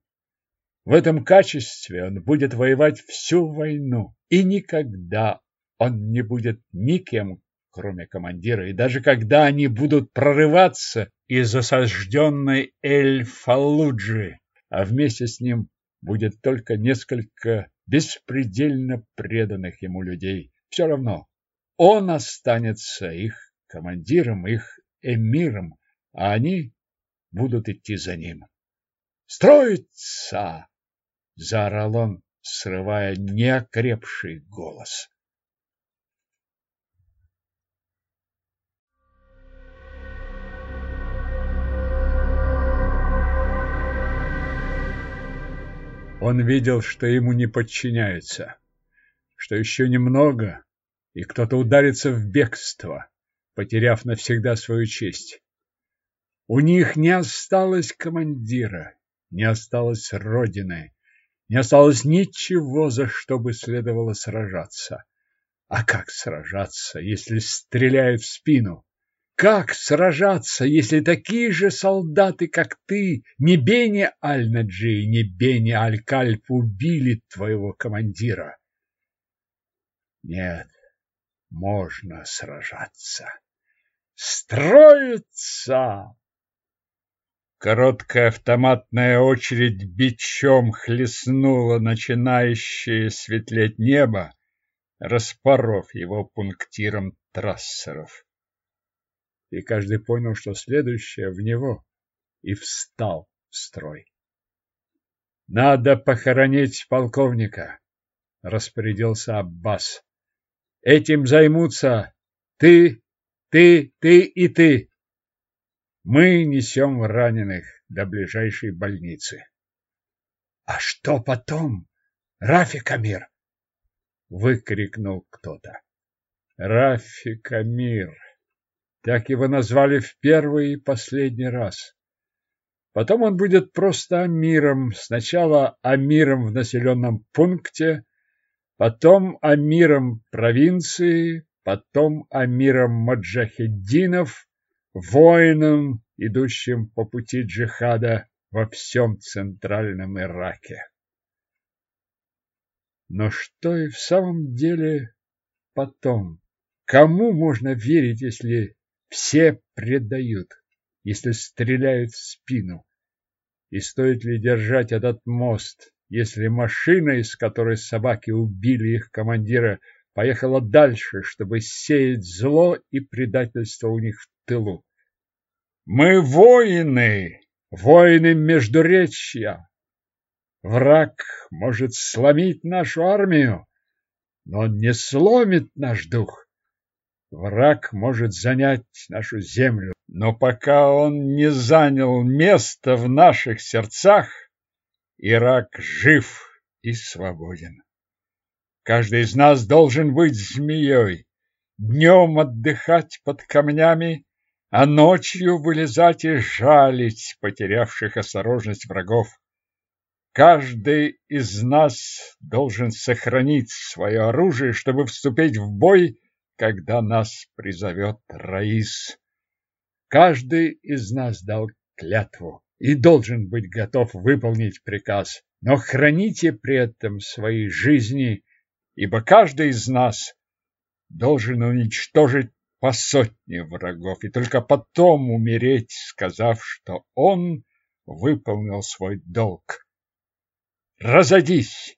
Speaker 1: В этом качестве он будет воевать всю войну, и никогда он не будет никем, кроме командира, и даже когда они будут прорываться из осажденной Эль-Фалуджи, а вместе с ним будет только несколько беспредельно преданных ему людей. Все равно он останется их командиром, их эмиром, а они будут идти за ним. «Строится!» — заорал он, срывая неокрепший голос. Он видел, что ему не подчиняются, что еще немного, и кто-то ударится в бегство, потеряв навсегда свою честь. У них не осталось командира, не осталось родины, не осталось ничего, за что бы следовало сражаться. А как сражаться, если стреляют в спину? Как сражаться, если такие же солдаты, как ты, не Бени Аль-Наджи, не Бени Аль-Кальп убили твоего командира? Нет, можно сражаться. Строиться! Короткая автоматная очередь бичом хлестнула начинающее светлеть небо, распоров его пунктиром трассеров. И каждый понял, что следующее в него, и встал в строй. «Надо похоронить полковника», — распорядился Аббас. «Этим займутся ты, ты, ты и ты. Мы несем раненых до ближайшей больницы. — А что потом, Рафик Амир? — выкрикнул кто-то. Рафик Амир. Так его назвали в первый и последний раз. Потом он будет просто Амиром. Сначала Амиром в населенном пункте, потом Амиром провинции, потом Амиром Маджахеддинов, воином, идущим по пути джихада во всем центральном Ираке. Но что и в самом деле потом? Кому можно верить, если все предают, если стреляют в спину? И стоит ли держать этот мост, если машина, из которой собаки убили их командира, поехала дальше, чтобы сеять зло и предательство у них в тылу. Мы воины, воины Междуречья. Враг может сломить нашу армию, но он не сломит наш дух. Враг может занять нашу землю, но пока он не занял место в наших сердцах, Ирак жив и свободен. Каждый из нас должен быть змеей, днем отдыхать под камнями, а ночью вылезать и жалить потерявших осторожность врагов. Каждый из нас должен сохранить свое оружие, чтобы вступить в бой, когда нас призовет Раис. Каждый из нас дал клятву и должен быть готов выполнить приказ, но храните при этом свои жизни, ибо каждый из нас должен уничтожить по сотне врагов и только потом умереть, сказав, что он выполнил свой долг. Разойдись!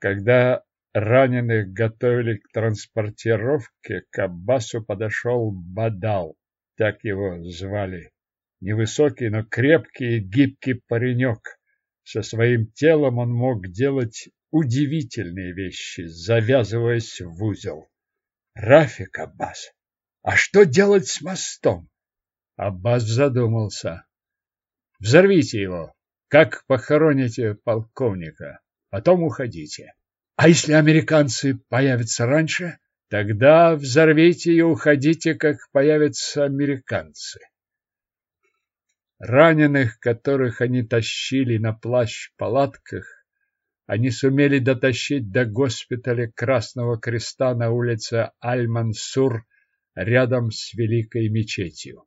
Speaker 1: Когда раненых готовили к транспортировке, к Аббасу подошел Бадал, так его звали. Невысокий, но крепкий и гибкий паренек. Со своим телом он мог делать удивительные вещи, завязываясь в узел. Рафик Аббас, а что делать с мостом? Аббас задумался. Взорвите его, как похороните полковника, потом уходите. А если американцы появятся раньше? Тогда взорвите и уходите, как появятся американцы. Раненых, которых они тащили на плащ-палатках, они сумели дотащить до госпиталя Красного Креста на улице Аль-Мансур рядом с Великой мечетью.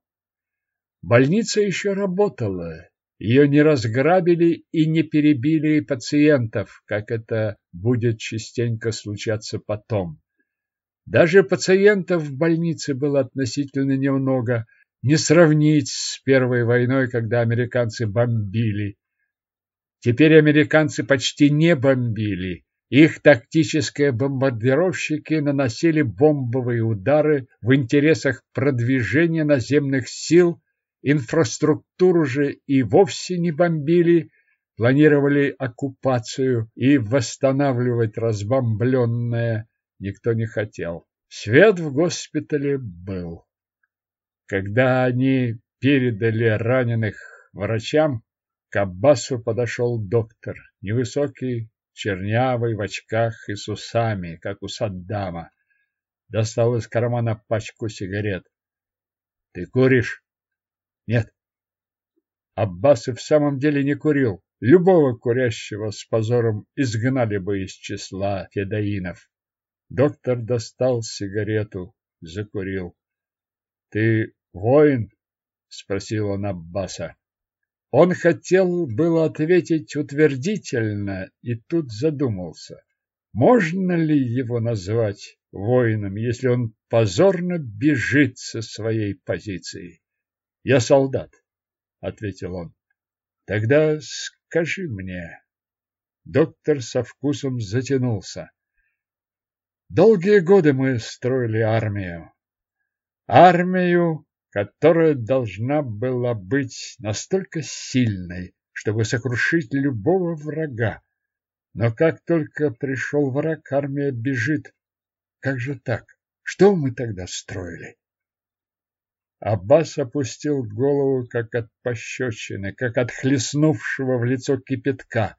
Speaker 1: Больница еще работала, ее не разграбили и не перебили пациентов, как это будет частенько случаться потом. Даже пациентов в больнице было относительно немного, не сравнить с Первой войной, когда американцы бомбили Теперь американцы почти не бомбили. Их тактические бомбардировщики наносили бомбовые удары в интересах продвижения наземных сил, инфраструктуру же и вовсе не бомбили, планировали оккупацию и восстанавливать разбомбленное никто не хотел. Свет в госпитале был. Когда они передали раненых врачам, к Аббасу подошел доктор, невысокий, чернявый, в очках и с усами, как у Саддама. Достал из кармана пачку сигарет. — Ты куришь? — Нет. Аббас и в самом деле не курил. Любого курящего с позором изгнали бы из числа федоинов. Доктор достал сигарету, закурил. — Ты воин? — спросил он Аббаса. Он хотел было ответить утвердительно и тут задумался. Можно ли его назвать воином, если он позорно бежит со своей позиции? Я солдат, ответил он. Тогда скажи мне. Доктор со вкусом затянулся. Долгие годы мы строили армию. Армию, которая должна была быть настолько сильной, чтобы сокрушить любого врага. Но как только пришел враг, армия бежит. Как же так? Что мы тогда строили? Аббас опустил голову, как от пощечины, как от хлестнувшего в лицо кипятка.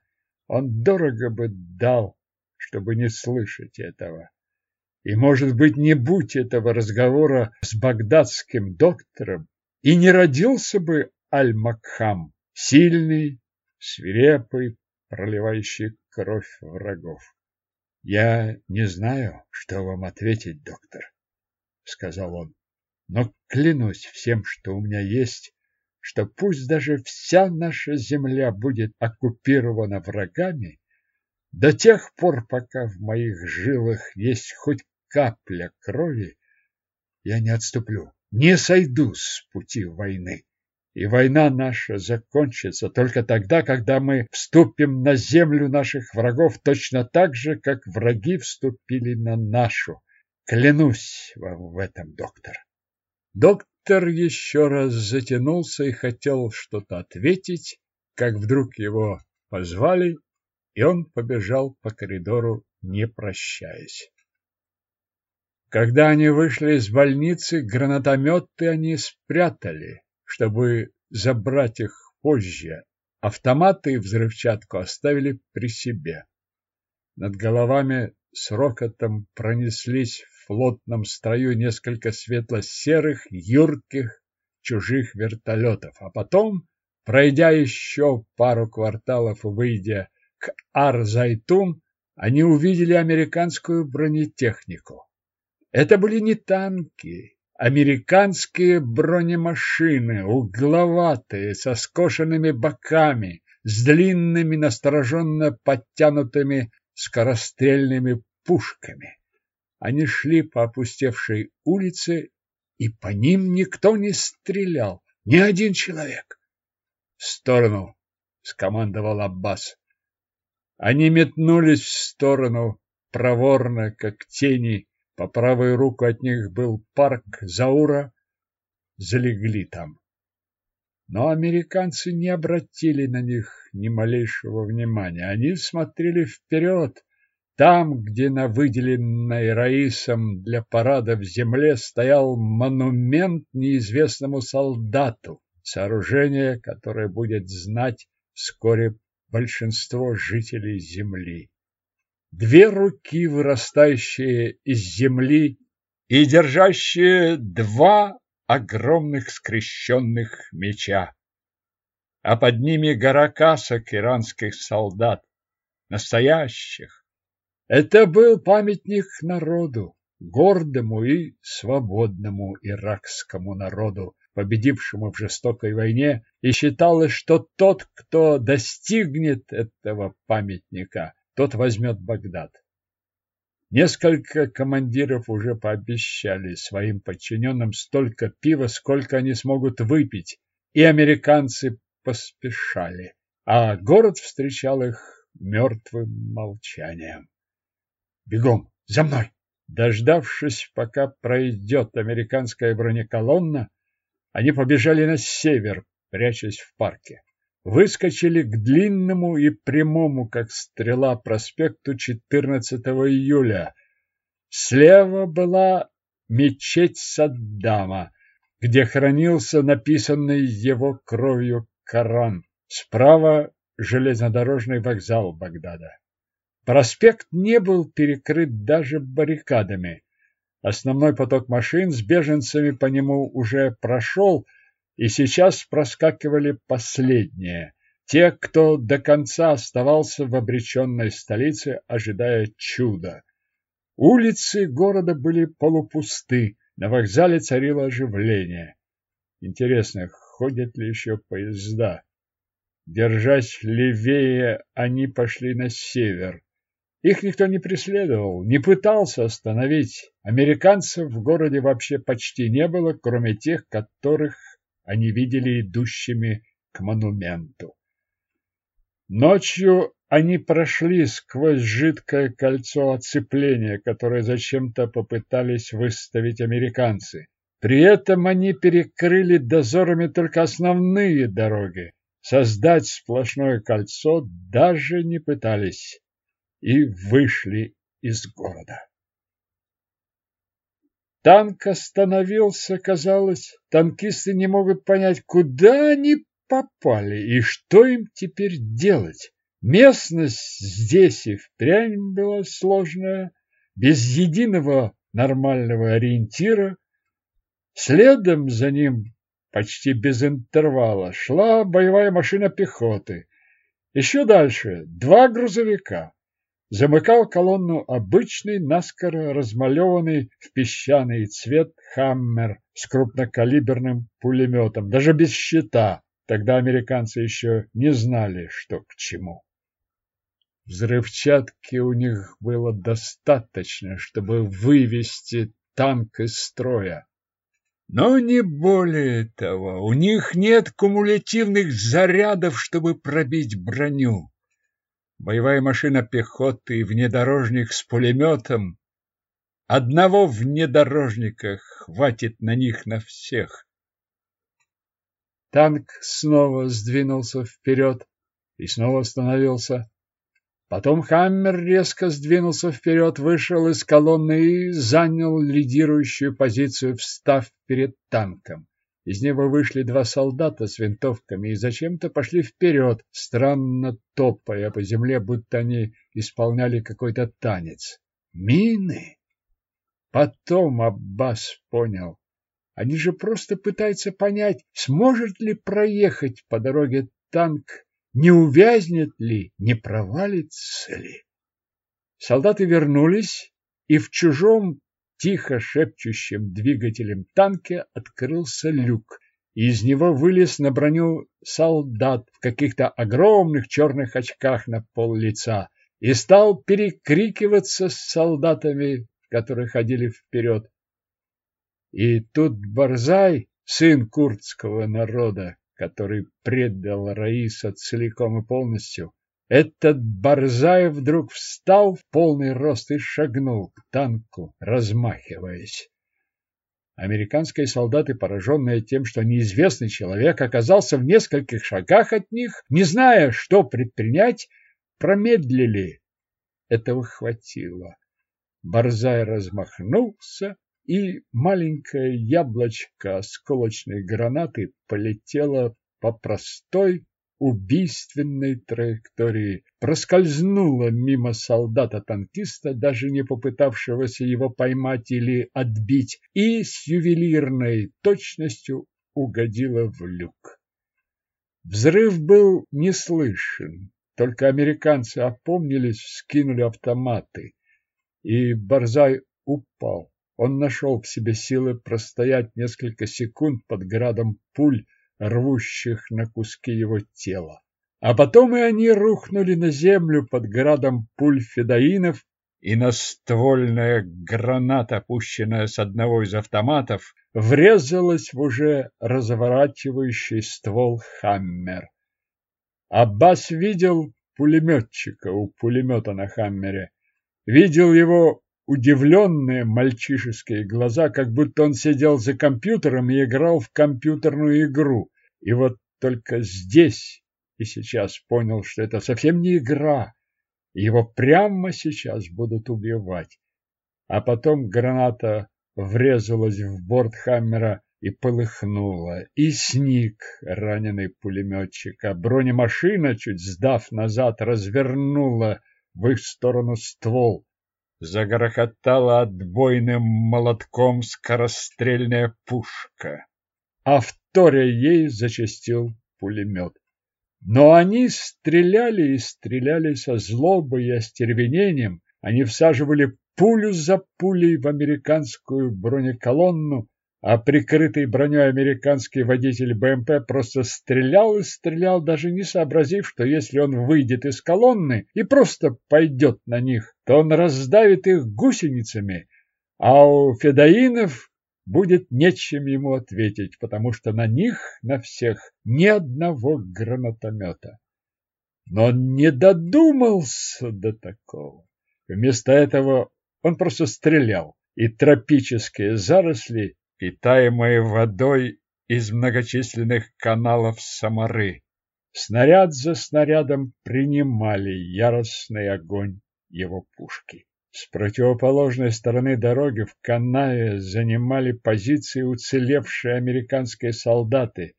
Speaker 1: Он дорого бы дал, чтобы не слышать этого. И, может быть, не будь этого разговора с багдадским доктором, и не родился бы Аль-Макхам, сильный, свирепый, проливающий кровь врагов. Я не знаю, что вам ответить, доктор, сказал он. Но клянусь всем, что у меня есть, что пусть даже вся наша земля будет оккупирована врагами, до тех пор, пока в моих жилах есть хоть капля крови, я не отступлю, не сойду с пути войны. И война наша закончится только тогда, когда мы вступим на землю наших врагов точно так же, как враги вступили на нашу. Клянусь вам в этом, доктор. Доктор еще раз затянулся и хотел что-то ответить, как вдруг его позвали, и он побежал по коридору, не прощаясь. Когда они вышли из больницы, гранатометы они спрятали, чтобы забрать их позже. Автоматы и взрывчатку оставили при себе. Над головами с рокотом пронеслись в плотном строю несколько светло-серых, юрких, чужих вертолетов, а потом, пройдя еще пару кварталов и выйдя к Ар-Зайтун, они увидели американскую бронетехнику. Это были не танки, американские бронемашины, угловатые, со скошенными боками, с длинными настороженно подтянутыми скорострельными пушками. Они шли по опустевшей улице, и по ним никто не стрелял, ни один человек. — В сторону! — скомандовал Аббас. Они метнулись в сторону, проворно, как тени, по правую руку от них был парк Заура, залегли там. Но американцы не обратили на них ни малейшего внимания. Они смотрели вперед, там, где на выделенной Раисом для парада в земле стоял монумент неизвестному солдату, сооружение, которое будет знать вскоре большинство жителей земли две руки, вырастающие из земли и держащие два огромных скрещенных меча. А под ними гора касок иранских солдат, настоящих. Это был памятник народу, гордому и свободному иракскому народу, победившему в жестокой войне, и считалось, что тот, кто достигнет этого памятника, тот возьмет Багдад. Несколько командиров уже пообещали своим подчиненным столько пива, сколько они смогут выпить, и американцы поспешали, а город встречал их мертвым молчанием. «Бегом! За мной!» Дождавшись, пока пройдет американская бронеколонна, они побежали на север, прячась в парке выскочили к длинному и прямому, как стрела, проспекту 14 июля. Слева была мечеть Саддама, где хранился написанный его кровью Коран. Справа железнодорожный вокзал Багдада. Проспект не был перекрыт даже баррикадами. Основной поток машин с беженцами по нему уже прошел, и сейчас проскакивали последние, те, кто до конца оставался в обреченной столице, ожидая чуда. Улицы города были полупусты, на вокзале царило оживление. Интересно, ходят ли еще поезда? Держась левее, они пошли на север. Их никто не преследовал, не пытался остановить. Американцев в городе вообще почти не было, кроме тех, которых они видели идущими к монументу. Ночью они прошли сквозь жидкое кольцо оцепления, которое зачем-то попытались выставить американцы. При этом они перекрыли дозорами только основные дороги. Создать сплошное кольцо даже не пытались и вышли из города. Танк остановился, казалось, танкисты не могут понять, куда они попали и что им теперь делать. Местность здесь и впрямь была сложная, без единого нормального ориентира. Следом за ним почти без интервала шла боевая машина пехоты. Еще дальше два грузовика замыкал колонну обычный, наскоро размалеванный в песчаный цвет «Хаммер» с крупнокалиберным пулеметом, даже без щита. Тогда американцы еще не знали, что к чему. Взрывчатки у них было достаточно, чтобы вывести танк из строя. Но не более того, у них нет кумулятивных зарядов, чтобы пробить броню боевая машина пехоты и внедорожник с пулеметом. Одного внедорожника хватит на них на всех. Танк снова сдвинулся вперед и снова остановился. Потом Хаммер резко сдвинулся вперед, вышел из колонны и занял лидирующую позицию, встав перед танком. Из него вышли два солдата с винтовками и зачем-то пошли вперед, странно топая по земле, будто они исполняли какой-то танец. Мины! Потом Аббас понял. Они же просто пытаются понять, сможет ли проехать по дороге танк, не увязнет ли, не провалится ли. Солдаты вернулись, и в чужом тихо шепчущим двигателем танке открылся люк, и из него вылез на броню солдат в каких-то огромных черных очках на пол лица и стал перекрикиваться с солдатами, которые ходили вперед. И тут Барзай, сын курдского народа, который предал Раиса целиком и полностью, этот Борзай вдруг встал в полный рост и шагнул к танку, размахиваясь. Американские солдаты, пораженные тем, что неизвестный человек оказался в нескольких шагах от них, не зная, что предпринять, промедлили. Этого хватило. Борзай размахнулся, и маленькое яблочко осколочной гранаты полетело по простой убийственной траектории, проскользнула мимо солдата-танкиста, даже не попытавшегося его поймать или отбить, и с ювелирной точностью угодила в люк. Взрыв был не слышен, только американцы опомнились, скинули автоматы, и Борзай упал. Он нашел в себе силы простоять несколько секунд под градом пуль, рвущих на куски его тела. А потом и они рухнули на землю под градом пуль федоинов, и наствольная граната, опущенная с одного из автоматов, врезалась в уже разворачивающий ствол «Хаммер». Аббас видел пулеметчика у пулемета на «Хаммере», видел его удивленные мальчишеские глаза, как будто он сидел за компьютером и играл в компьютерную игру. И вот только здесь и сейчас понял, что это совсем не игра, его прямо сейчас будут убивать. А потом граната врезалась в борт Хаммера и полыхнула, и сник раненый пулеметчик, а бронемашина, чуть сдав назад, развернула в их сторону ствол. Загрохотала отбойным молотком скорострельная пушка, а в торе ей зачастил пулемет. Но они стреляли и стреляли со злобой и остервенением. Они всаживали пулю за пулей в американскую бронеколонну, а прикрытый броней американский водитель БМП просто стрелял и стрелял, даже не сообразив, что если он выйдет из колонны и просто пойдет на них, то он раздавит их гусеницами, а у федоинов будет нечем ему ответить, потому что на них, на всех, ни одного гранатомета. Но он не додумался до такого. Вместо этого он просто стрелял, и тропические заросли, питаемые водой из многочисленных каналов Самары, снаряд за снарядом принимали яростный огонь его пушки. С противоположной стороны дороги в канаве занимали позиции уцелевшие американские солдаты.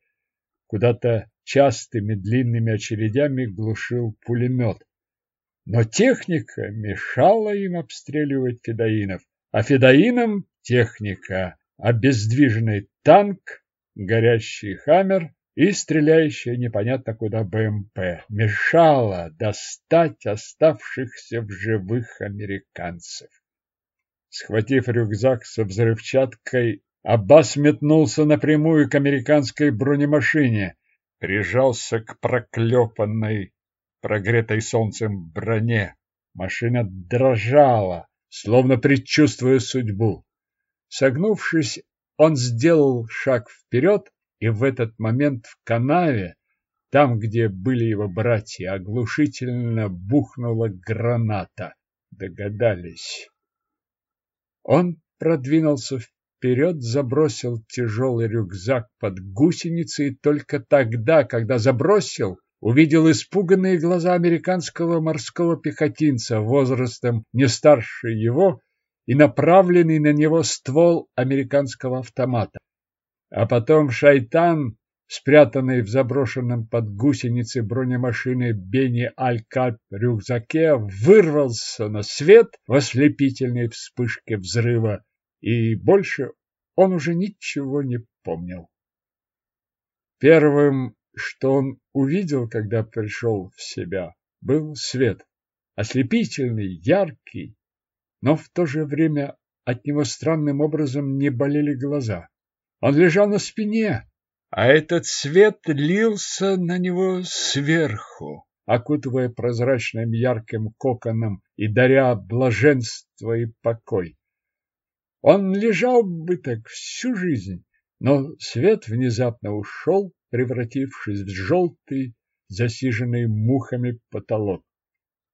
Speaker 1: Куда-то частыми длинными очередями глушил пулемет. Но техника мешала им обстреливать федоинов, а федоинам техника, обездвиженный танк, горящий хаммер и стреляющая непонятно куда БМП мешала достать оставшихся в живых американцев. Схватив рюкзак со взрывчаткой, Аббас метнулся напрямую к американской бронемашине, прижался к проклепанной, прогретой солнцем броне. Машина дрожала, словно предчувствуя судьбу. Согнувшись, он сделал шаг вперед, и в этот момент в канаве, там, где были его братья, оглушительно бухнула граната. Догадались. Он продвинулся вперед, забросил тяжелый рюкзак под гусеницы и только тогда, когда забросил, увидел испуганные глаза американского морского пехотинца возрастом не старше его и направленный на него ствол американского автомата. А потом шайтан, спрятанный в заброшенном под гусеницы бронемашины Бени Алькап рюкзаке, вырвался на свет в ослепительной вспышке взрыва, и больше он уже ничего не помнил. Первым, что он увидел, когда пришел в себя, был свет, ослепительный, яркий, но в то же время от него странным образом не болели глаза. Он лежал на спине, а этот свет лился на него сверху, окутывая прозрачным ярким коконом и даря блаженство и покой. Он лежал бы так всю жизнь, но свет внезапно ушел, превратившись в желтый, засиженный мухами потолок.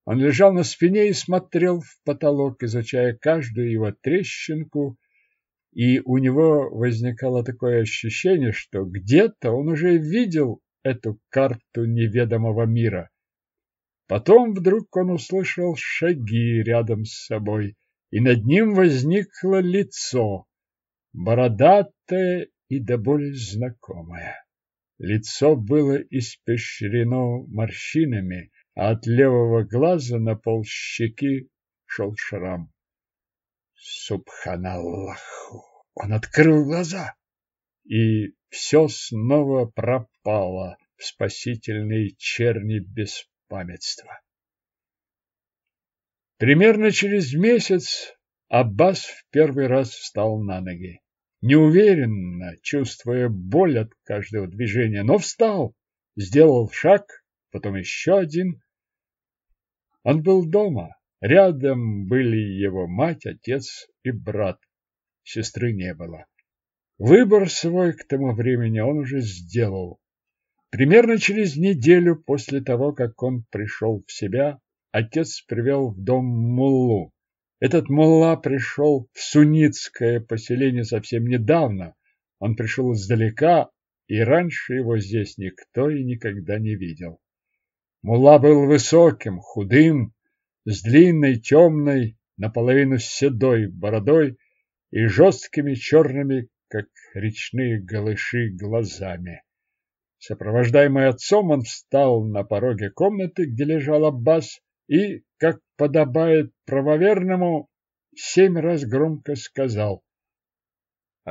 Speaker 1: Он лежал на спине и смотрел в потолок, изучая каждую его трещинку, и у него возникало такое ощущение, что где-то он уже видел эту карту неведомого мира. Потом вдруг он услышал шаги рядом с собой, и над ним возникло лицо, бородатое и до боли знакомое. Лицо было испещрено морщинами, а от левого глаза на пол щеки шел шрам. Субханаллаху! Он открыл глаза, и все снова пропало в спасительной черни беспамятства. Примерно через месяц Аббас в первый раз встал на ноги. Неуверенно, чувствуя боль от каждого движения, но встал, сделал шаг, потом еще один. Он был дома. Рядом были его мать, отец и брат. Сестры не было. Выбор свой к тому времени он уже сделал. Примерно через неделю после того, как он пришел в себя, отец привел в дом муллу. Этот мулла пришел в суннитское поселение совсем недавно. Он пришел издалека, и раньше его здесь никто и никогда не видел. Мулла был высоким, худым, с длинной, темной, наполовину седой бородой и жесткими черными, как речные голыши, глазами. Сопровождаемый отцом, он встал на пороге комнаты, где лежал Аббас, и, как подобает правоверному, семь раз громко сказал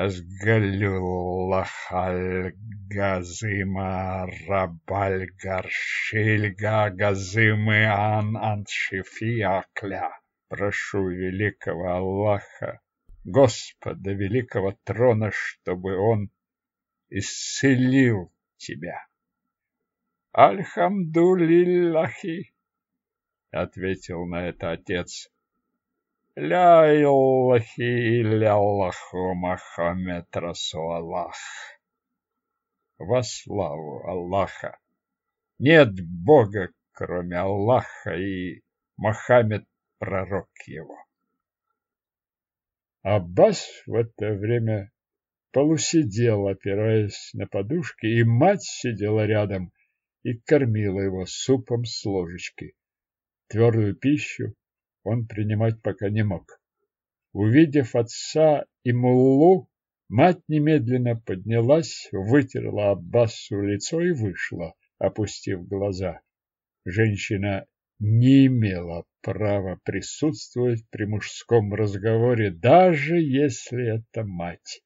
Speaker 1: Азгалюллахаль газыма рабаль гаршильга газымы ан аншифиакля. Прошу великого Аллаха, Господа великого трона, чтобы он исцелил тебя. Альхамдулиллахи, ответил на это отец. Ля Иллахи Илляллаху Махаммед Расулаллах. Во славу Аллаха! Нет Бога, кроме Аллаха, и Мохаммед – пророк его. Аббас в это время полусидел, опираясь на подушки, и мать сидела рядом и кормила его супом с ложечки. Твердую пищу он принимать пока не мог. Увидев отца и муллу, мать немедленно поднялась, вытерла Аббасу лицо и вышла, опустив глаза. Женщина не имела права присутствовать при мужском разговоре, даже если это мать.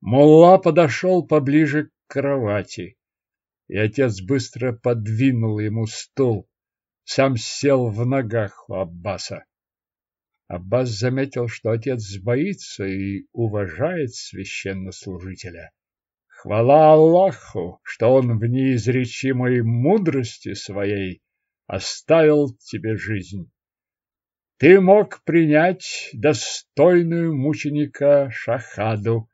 Speaker 1: Мулла подошел поближе к кровати, и отец быстро подвинул ему стул сам сел в ногах у Аббаса. Аббас заметил, что отец боится и уважает священнослужителя. Хвала Аллаху, что он в неизречимой мудрости своей оставил тебе жизнь. Ты мог принять достойную мученика Шахаду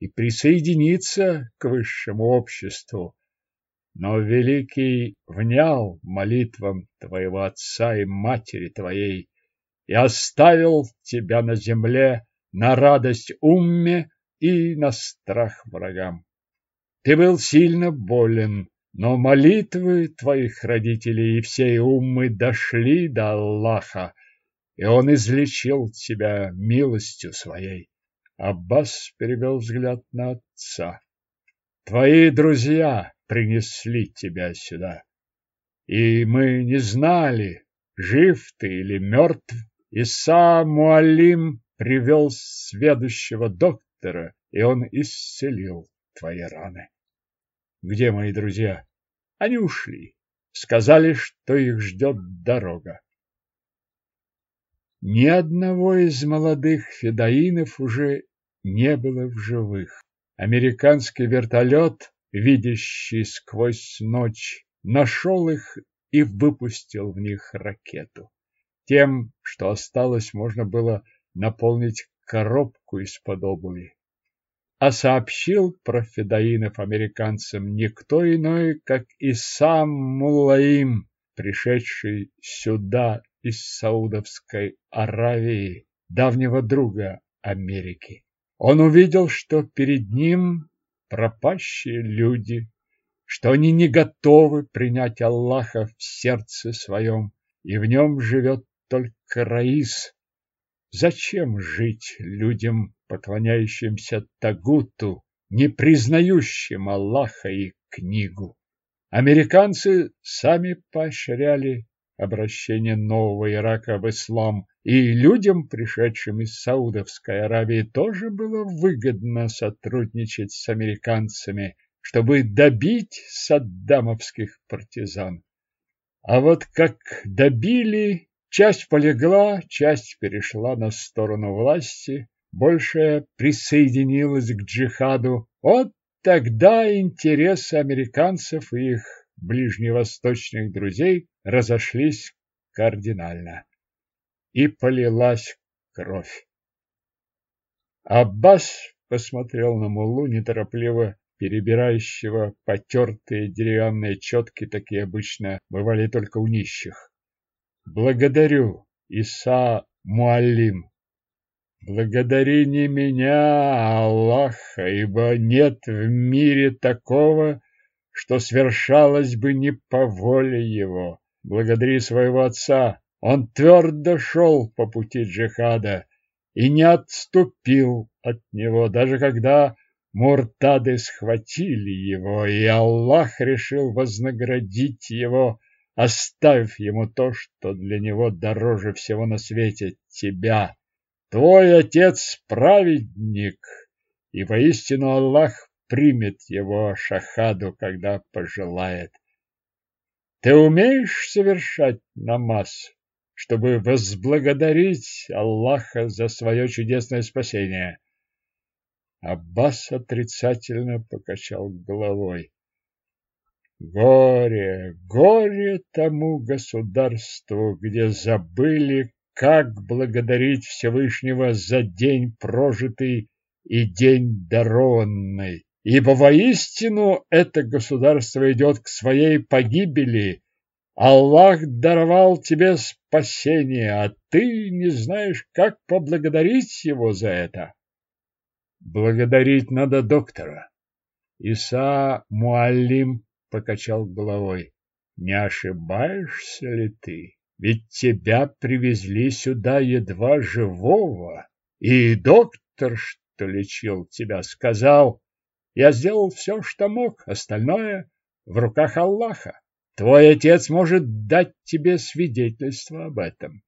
Speaker 1: и присоединиться к высшему обществу, но Великий внял молитвам твоего отца и матери твоей и оставил тебя на земле на радость умме и на страх врагам. Ты был сильно болен, но молитвы твоих родителей и всей уммы дошли до Аллаха, и Он излечил тебя милостью своей. Аббас перевел взгляд на отца. Твои друзья принесли тебя сюда. И мы не знали, жив ты или мертв. И сам Муалим привел сведущего доктора, и он исцелил твои раны. Где мои друзья? Они ушли. Сказали, что их ждет дорога. Ни одного из молодых федоинов уже не было в живых. Американский вертолет видящий сквозь ночь, нашел их и выпустил в них ракету. Тем, что осталось, можно было наполнить коробку из-под обуви. А сообщил про федоинов американцам никто иной, как и сам Мулаим, пришедший сюда из Саудовской Аравии, давнего друга Америки. Он увидел, что перед ним пропащие люди, что они не готовы принять Аллаха в сердце своем, и в нем живет только Раис. Зачем жить людям, поклоняющимся Тагуту, не признающим Аллаха и книгу? Американцы сами поощряли обращение нового Ирака в ислам, и людям, пришедшим из Саудовской Аравии, тоже было выгодно сотрудничать с американцами, чтобы добить саддамовских партизан. А вот как добили, часть полегла, часть перешла на сторону власти, большая присоединилась к джихаду. Вот тогда интересы американцев и их ближневосточных друзей разошлись кардинально. И полилась кровь. Аббас посмотрел на Мулу, неторопливо перебирающего потертые деревянные четки, такие обычно бывали только у нищих. Благодарю, Иса Муалим. Благодари не меня, а Аллаха, ибо нет в мире такого, что свершалось бы не по воле его. Благодари своего отца, он твердо шел по пути джихада и не отступил от него, даже когда муртады схватили его, и Аллах решил вознаградить его Оставь ему то, что для него дороже всего на свете – тебя. Твой отец – праведник, и воистину Аллах примет его шахаду, когда пожелает. Ты умеешь совершать намаз, чтобы возблагодарить Аллаха за свое чудесное спасение? Аббас отрицательно покачал головой. Горе, горе тому государству, где забыли, как благодарить Всевышнего за день прожитый и день дарованный. Ибо воистину это государство идет к своей погибели. Аллах даровал тебе спасение, а ты не знаешь, как поблагодарить его за это. Благодарить надо доктора. Иса Муаллим покачал головой. Не ошибаешься ли ты? Ведь тебя привезли сюда едва живого, и доктор, что лечил тебя, сказал, я сделал все, что мог, остальное в руках Аллаха. Твой отец может дать тебе свидетельство об этом.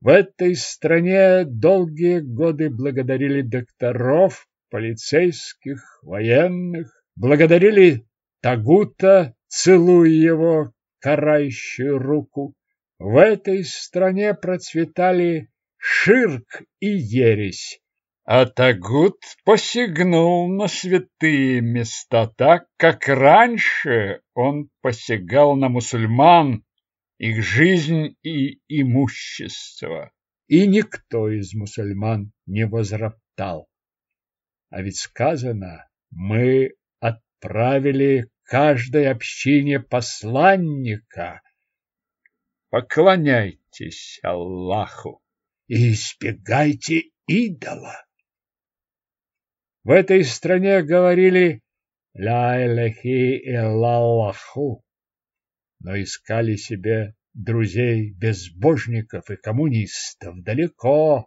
Speaker 1: В этой стране долгие годы благодарили докторов, полицейских, военных, благодарили Тагута, целуя его карающую руку. В этой стране процветали ширк и ересь, а Тагут посягнул на святые места так, как раньше он посягал на мусульман, их жизнь и имущество. И никто из мусульман не возроптал. А ведь сказано, мы отправили каждой общине посланника. Поклоняйтесь Аллаху и избегайте идола. В этой стране говорили «Ля илахи иллаллаху», но искали себе друзей-безбожников и коммунистов далеко,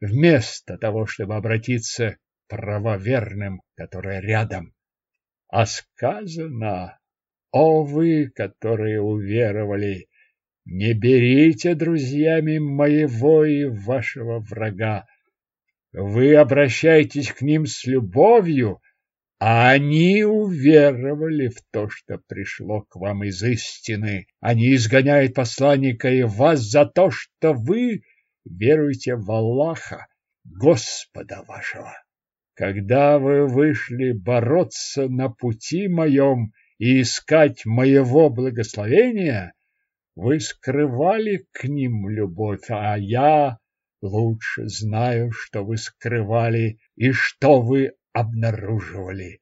Speaker 1: вместо того, чтобы обратиться к правоверным, которые рядом. А сказано, о вы, которые уверовали, не берите друзьями моего и вашего врага. Вы обращаетесь к ним с любовью, а они уверовали в то, что пришло к вам из истины. Они изгоняют посланника и вас за то, что вы веруете в Аллаха, Господа вашего. Когда вы вышли бороться на пути моем и искать моего благословения, вы скрывали к ним любовь, а я лучше знаю, что вы скрывали и что вы обнаруживали.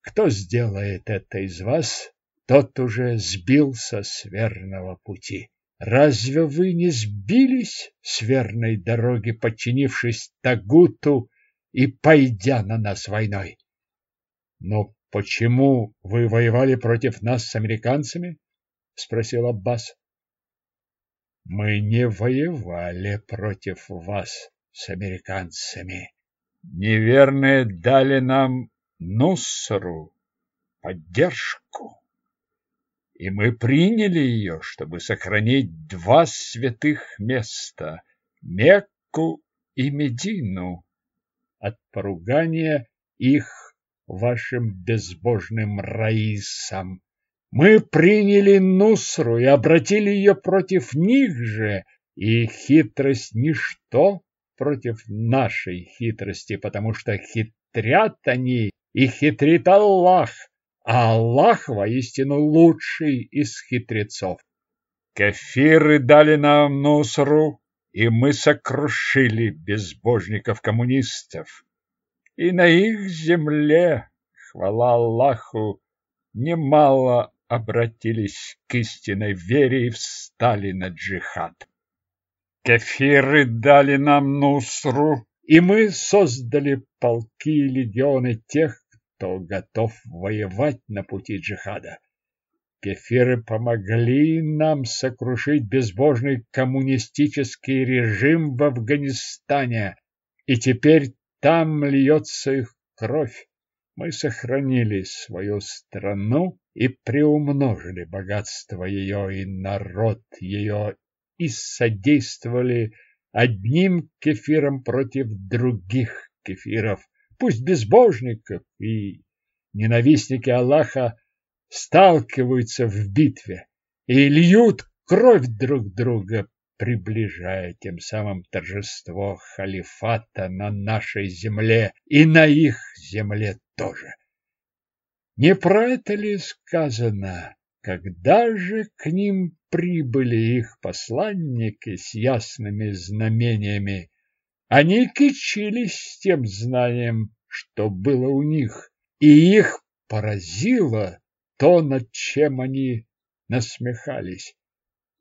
Speaker 1: Кто сделает это из вас, тот уже сбился с верного пути. Разве вы не сбились с верной дороги, подчинившись Тагуту и пойдя на нас войной. Но почему вы воевали против нас с американцами? спросил Аббас. Мы не воевали против вас с американцами. Неверные дали нам Нусру поддержку, и мы приняли ее, чтобы сохранить два святых места – Мекку и Медину от поругания их вашим безбожным раисам. Мы приняли Нусру и обратили ее против них же, и хитрость ничто против нашей хитрости, потому что хитрят они и хитрит Аллах, а Аллах воистину лучший из хитрецов. Кафиры дали нам Нусру, и мы сокрушили безбожников-коммунистов. И на их земле, хвала Аллаху, немало обратились к истинной вере и встали на джихад. Кефиры дали нам нусру, и мы создали полки и легионы тех, кто готов воевать на пути джихада. Кефиры помогли нам сокрушить безбожный коммунистический режим в Афганистане, и теперь там льется их кровь. Мы сохранили свою страну и приумножили богатство ее и народ ее и содействовали одним кефиром против других кефиров, пусть безбожников и ненавистники Аллаха сталкиваются в битве и льют кровь друг друга, приближая тем самым торжество халифата на нашей земле и на их земле тоже. Не про это ли сказано, когда же к ним прибыли их посланники с ясными знамениями? Они кичились тем знанием, что было у них, и их поразило то, над чем они насмехались.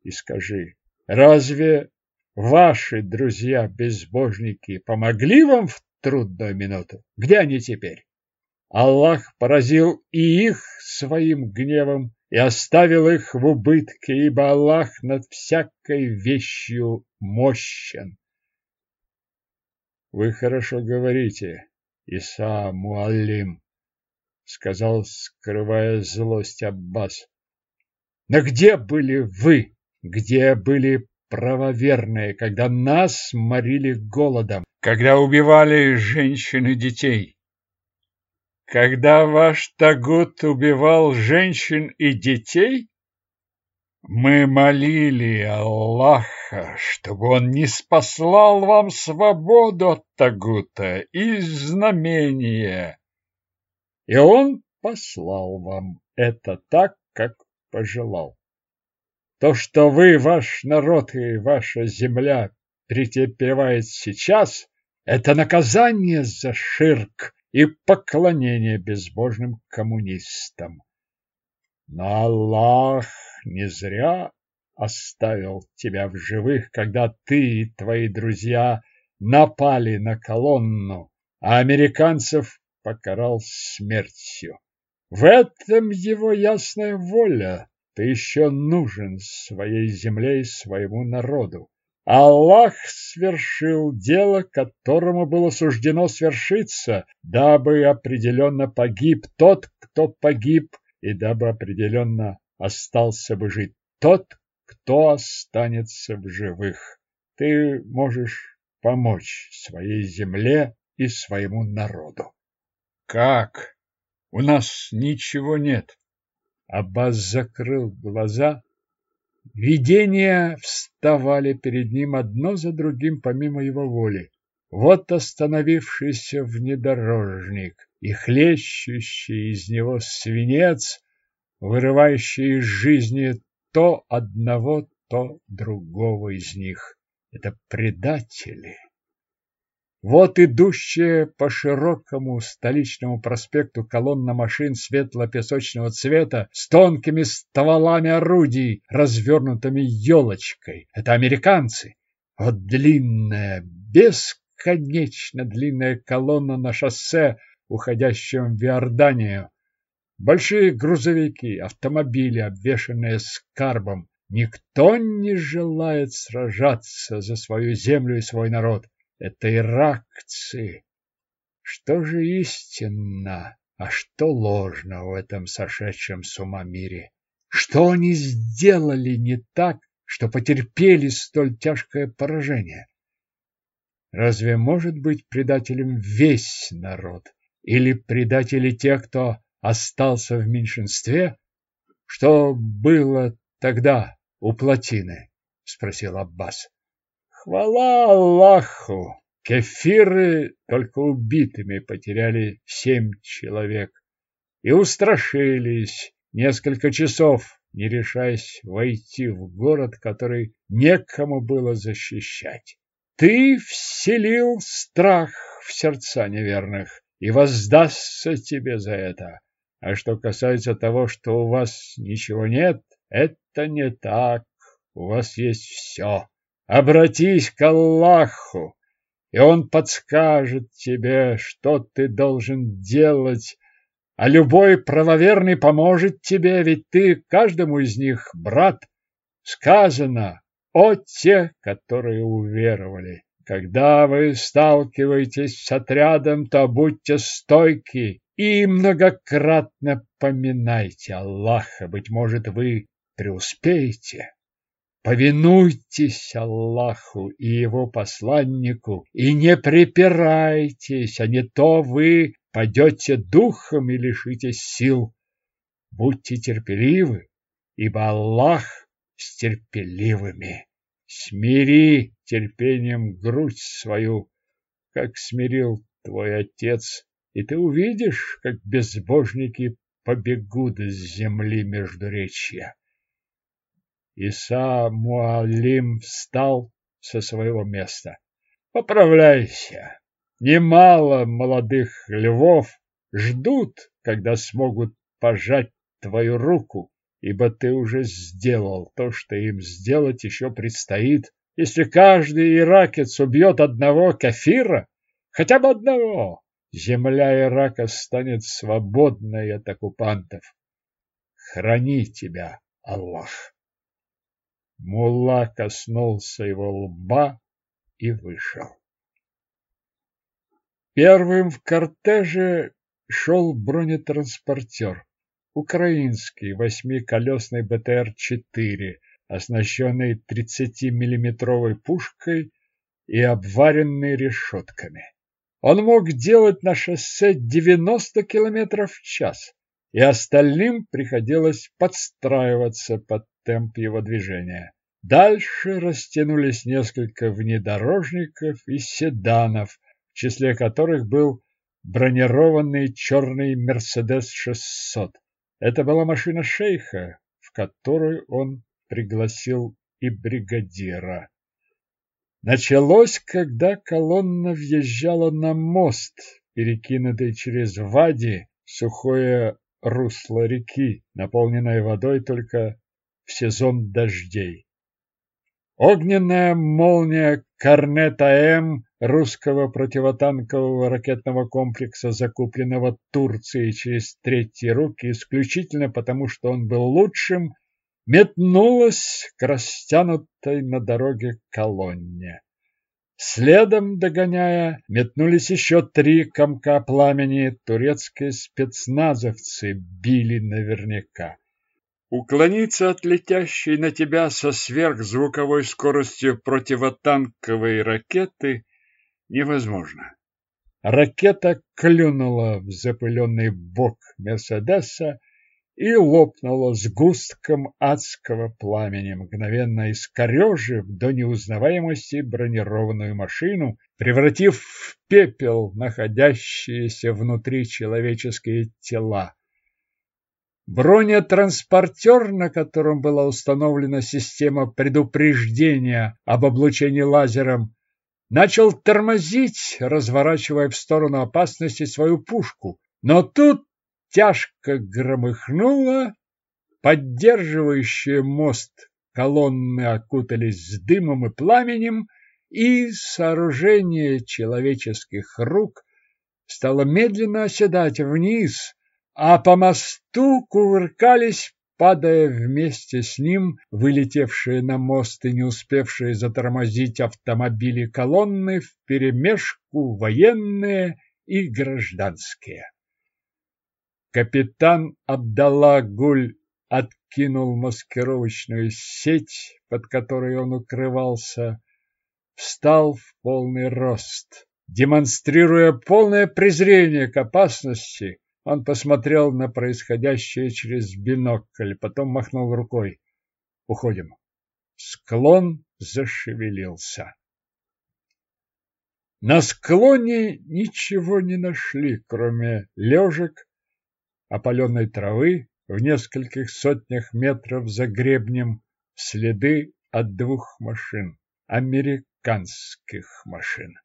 Speaker 1: И скажи, разве ваши друзья-безбожники помогли вам в трудную минуту? Где они теперь? Аллах поразил и их своим гневом и оставил их в убытке, ибо Аллах над всякой вещью мощен. Вы хорошо говорите, Иса Муаллим, сказал, скрывая злость Аббас. Но где были вы? Где были правоверные, когда нас морили голодом, когда убивали женщин и детей? Когда ваш Тагут убивал женщин и детей, мы молили Аллаха, чтобы он не спаслал вам свободу от Тагута и знамения. И он послал вам это так, как пожелал. То, что вы, ваш народ и ваша земля претерпевает сейчас, это наказание за ширк и поклонение безбожным коммунистам. Но Аллах не зря оставил тебя в живых, когда ты и твои друзья напали на колонну, а американцев покарал смертью. В этом его ясная воля. Ты еще нужен своей земле и своему народу. Аллах свершил дело, которому было суждено свершиться, дабы определенно погиб тот, кто погиб, и дабы определенно остался бы жить тот, кто останется в живых. Ты можешь помочь своей земле и своему народу. Как? У нас ничего нет. Аббас закрыл глаза Видения вставали перед ним одно за другим помимо его воли. Вот остановившийся внедорожник и хлещущий из него свинец, вырывающий из жизни то одного, то другого из них. Это предатели. Вот идущая по широкому столичному проспекту колонна машин светло-песочного цвета с тонкими стволами орудий, развернутыми елочкой. Это американцы. Вот длинная, бесконечно длинная колонна на шоссе, уходящем в Иорданию. Большие грузовики, автомобили, обвешанные скарбом. Никто не желает сражаться за свою землю и свой народ. Это иракцы. Что же истинно, а что ложно в этом сошедшем с ума мире? Что они сделали не так, что потерпели столь тяжкое поражение? Разве может быть предателем весь народ? Или предатели те, кто остался в меньшинстве? Что было тогда у плотины? Спросил Аббас. Хвала Аллаху! Кефиры только убитыми потеряли семь человек и устрашились несколько часов, не решаясь войти в город, который некому было защищать. Ты вселил страх в сердца неверных, и воздастся тебе за это. А что касается того, что у вас ничего нет, это не так. У вас есть все. Обратись к Аллаху, и Он подскажет тебе, что ты должен делать, а любой правоверный поможет тебе, ведь ты каждому из них брат. Сказано о те, которые уверовали. Когда вы сталкиваетесь с отрядом, то будьте стойки и многократно поминайте Аллаха, быть может, вы преуспеете. Повинуйтесь Аллаху и его посланнику и не припирайтесь, а не то вы падете духом и лишитесь сил. Будьте терпеливы, ибо Аллах с терпеливыми. Смири терпением грудь свою, как смирил твой отец, и ты увидишь, как безбожники побегут с земли междуречья. Иса Муалим встал со своего места. Поправляйся. Немало молодых львов ждут, когда смогут пожать твою руку, ибо ты уже сделал то, что им сделать еще предстоит. Если каждый иракец убьет одного кафира, хотя бы одного, земля Ирака станет свободной от оккупантов. Храни тебя, Аллах. Мулла коснулся его лба и вышел. Первым в кортеже шел бронетранспортер, украинский восьмиколесный БТР-4, оснащенный 30-миллиметровой пушкой и обваренный решетками. Он мог делать на шоссе 90 км в час, и остальным приходилось подстраиваться под темп его движения. Дальше растянулись несколько внедорожников и седанов, в числе которых был бронированный черный «Мерседес-600». Это была машина шейха, в которую он пригласил и бригадира. Началось, когда колонна въезжала на мост, перекинутый через Вади, сухое русло реки, наполненное водой только в сезон дождей. Огненная молния Корнета М русского противотанкового ракетного комплекса, закупленного Турцией через третьи руки исключительно потому, что он был лучшим, метнулась к растянутой на дороге колонне. Следом, догоняя, метнулись еще три комка пламени, турецкие спецназовцы били наверняка. Уклониться от летящей на тебя со сверхзвуковой скоростью противотанковой ракеты невозможно. Ракета клюнула в запыленный бок Мерседеса и лопнула сгустком адского пламени, мгновенно искорежив до неузнаваемости бронированную машину, превратив в пепел находящиеся внутри человеческие тела. Бронетранспортер, на котором была установлена система предупреждения об облучении лазером, начал тормозить, разворачивая в сторону опасности свою пушку. Но тут тяжко громыхнуло, поддерживающие мост колонны окутались дымом и пламенем, и сооружение человеческих рук стало медленно оседать вниз, а по мосту кувыркались, падая вместе с ним, вылетевшие на мост и не успевшие затормозить автомобили колонны вперемешку военные и гражданские. Капитан Абдалла Гуль откинул маскировочную сеть, под которой он укрывался, встал в полный рост, демонстрируя полное презрение к опасности, он посмотрел на происходящее через бинокль, потом махнул рукой. Уходим. Склон зашевелился. На склоне ничего не нашли, кроме лежек, опаленной травы, в нескольких сотнях метров за гребнем следы от двух машин, американских машин.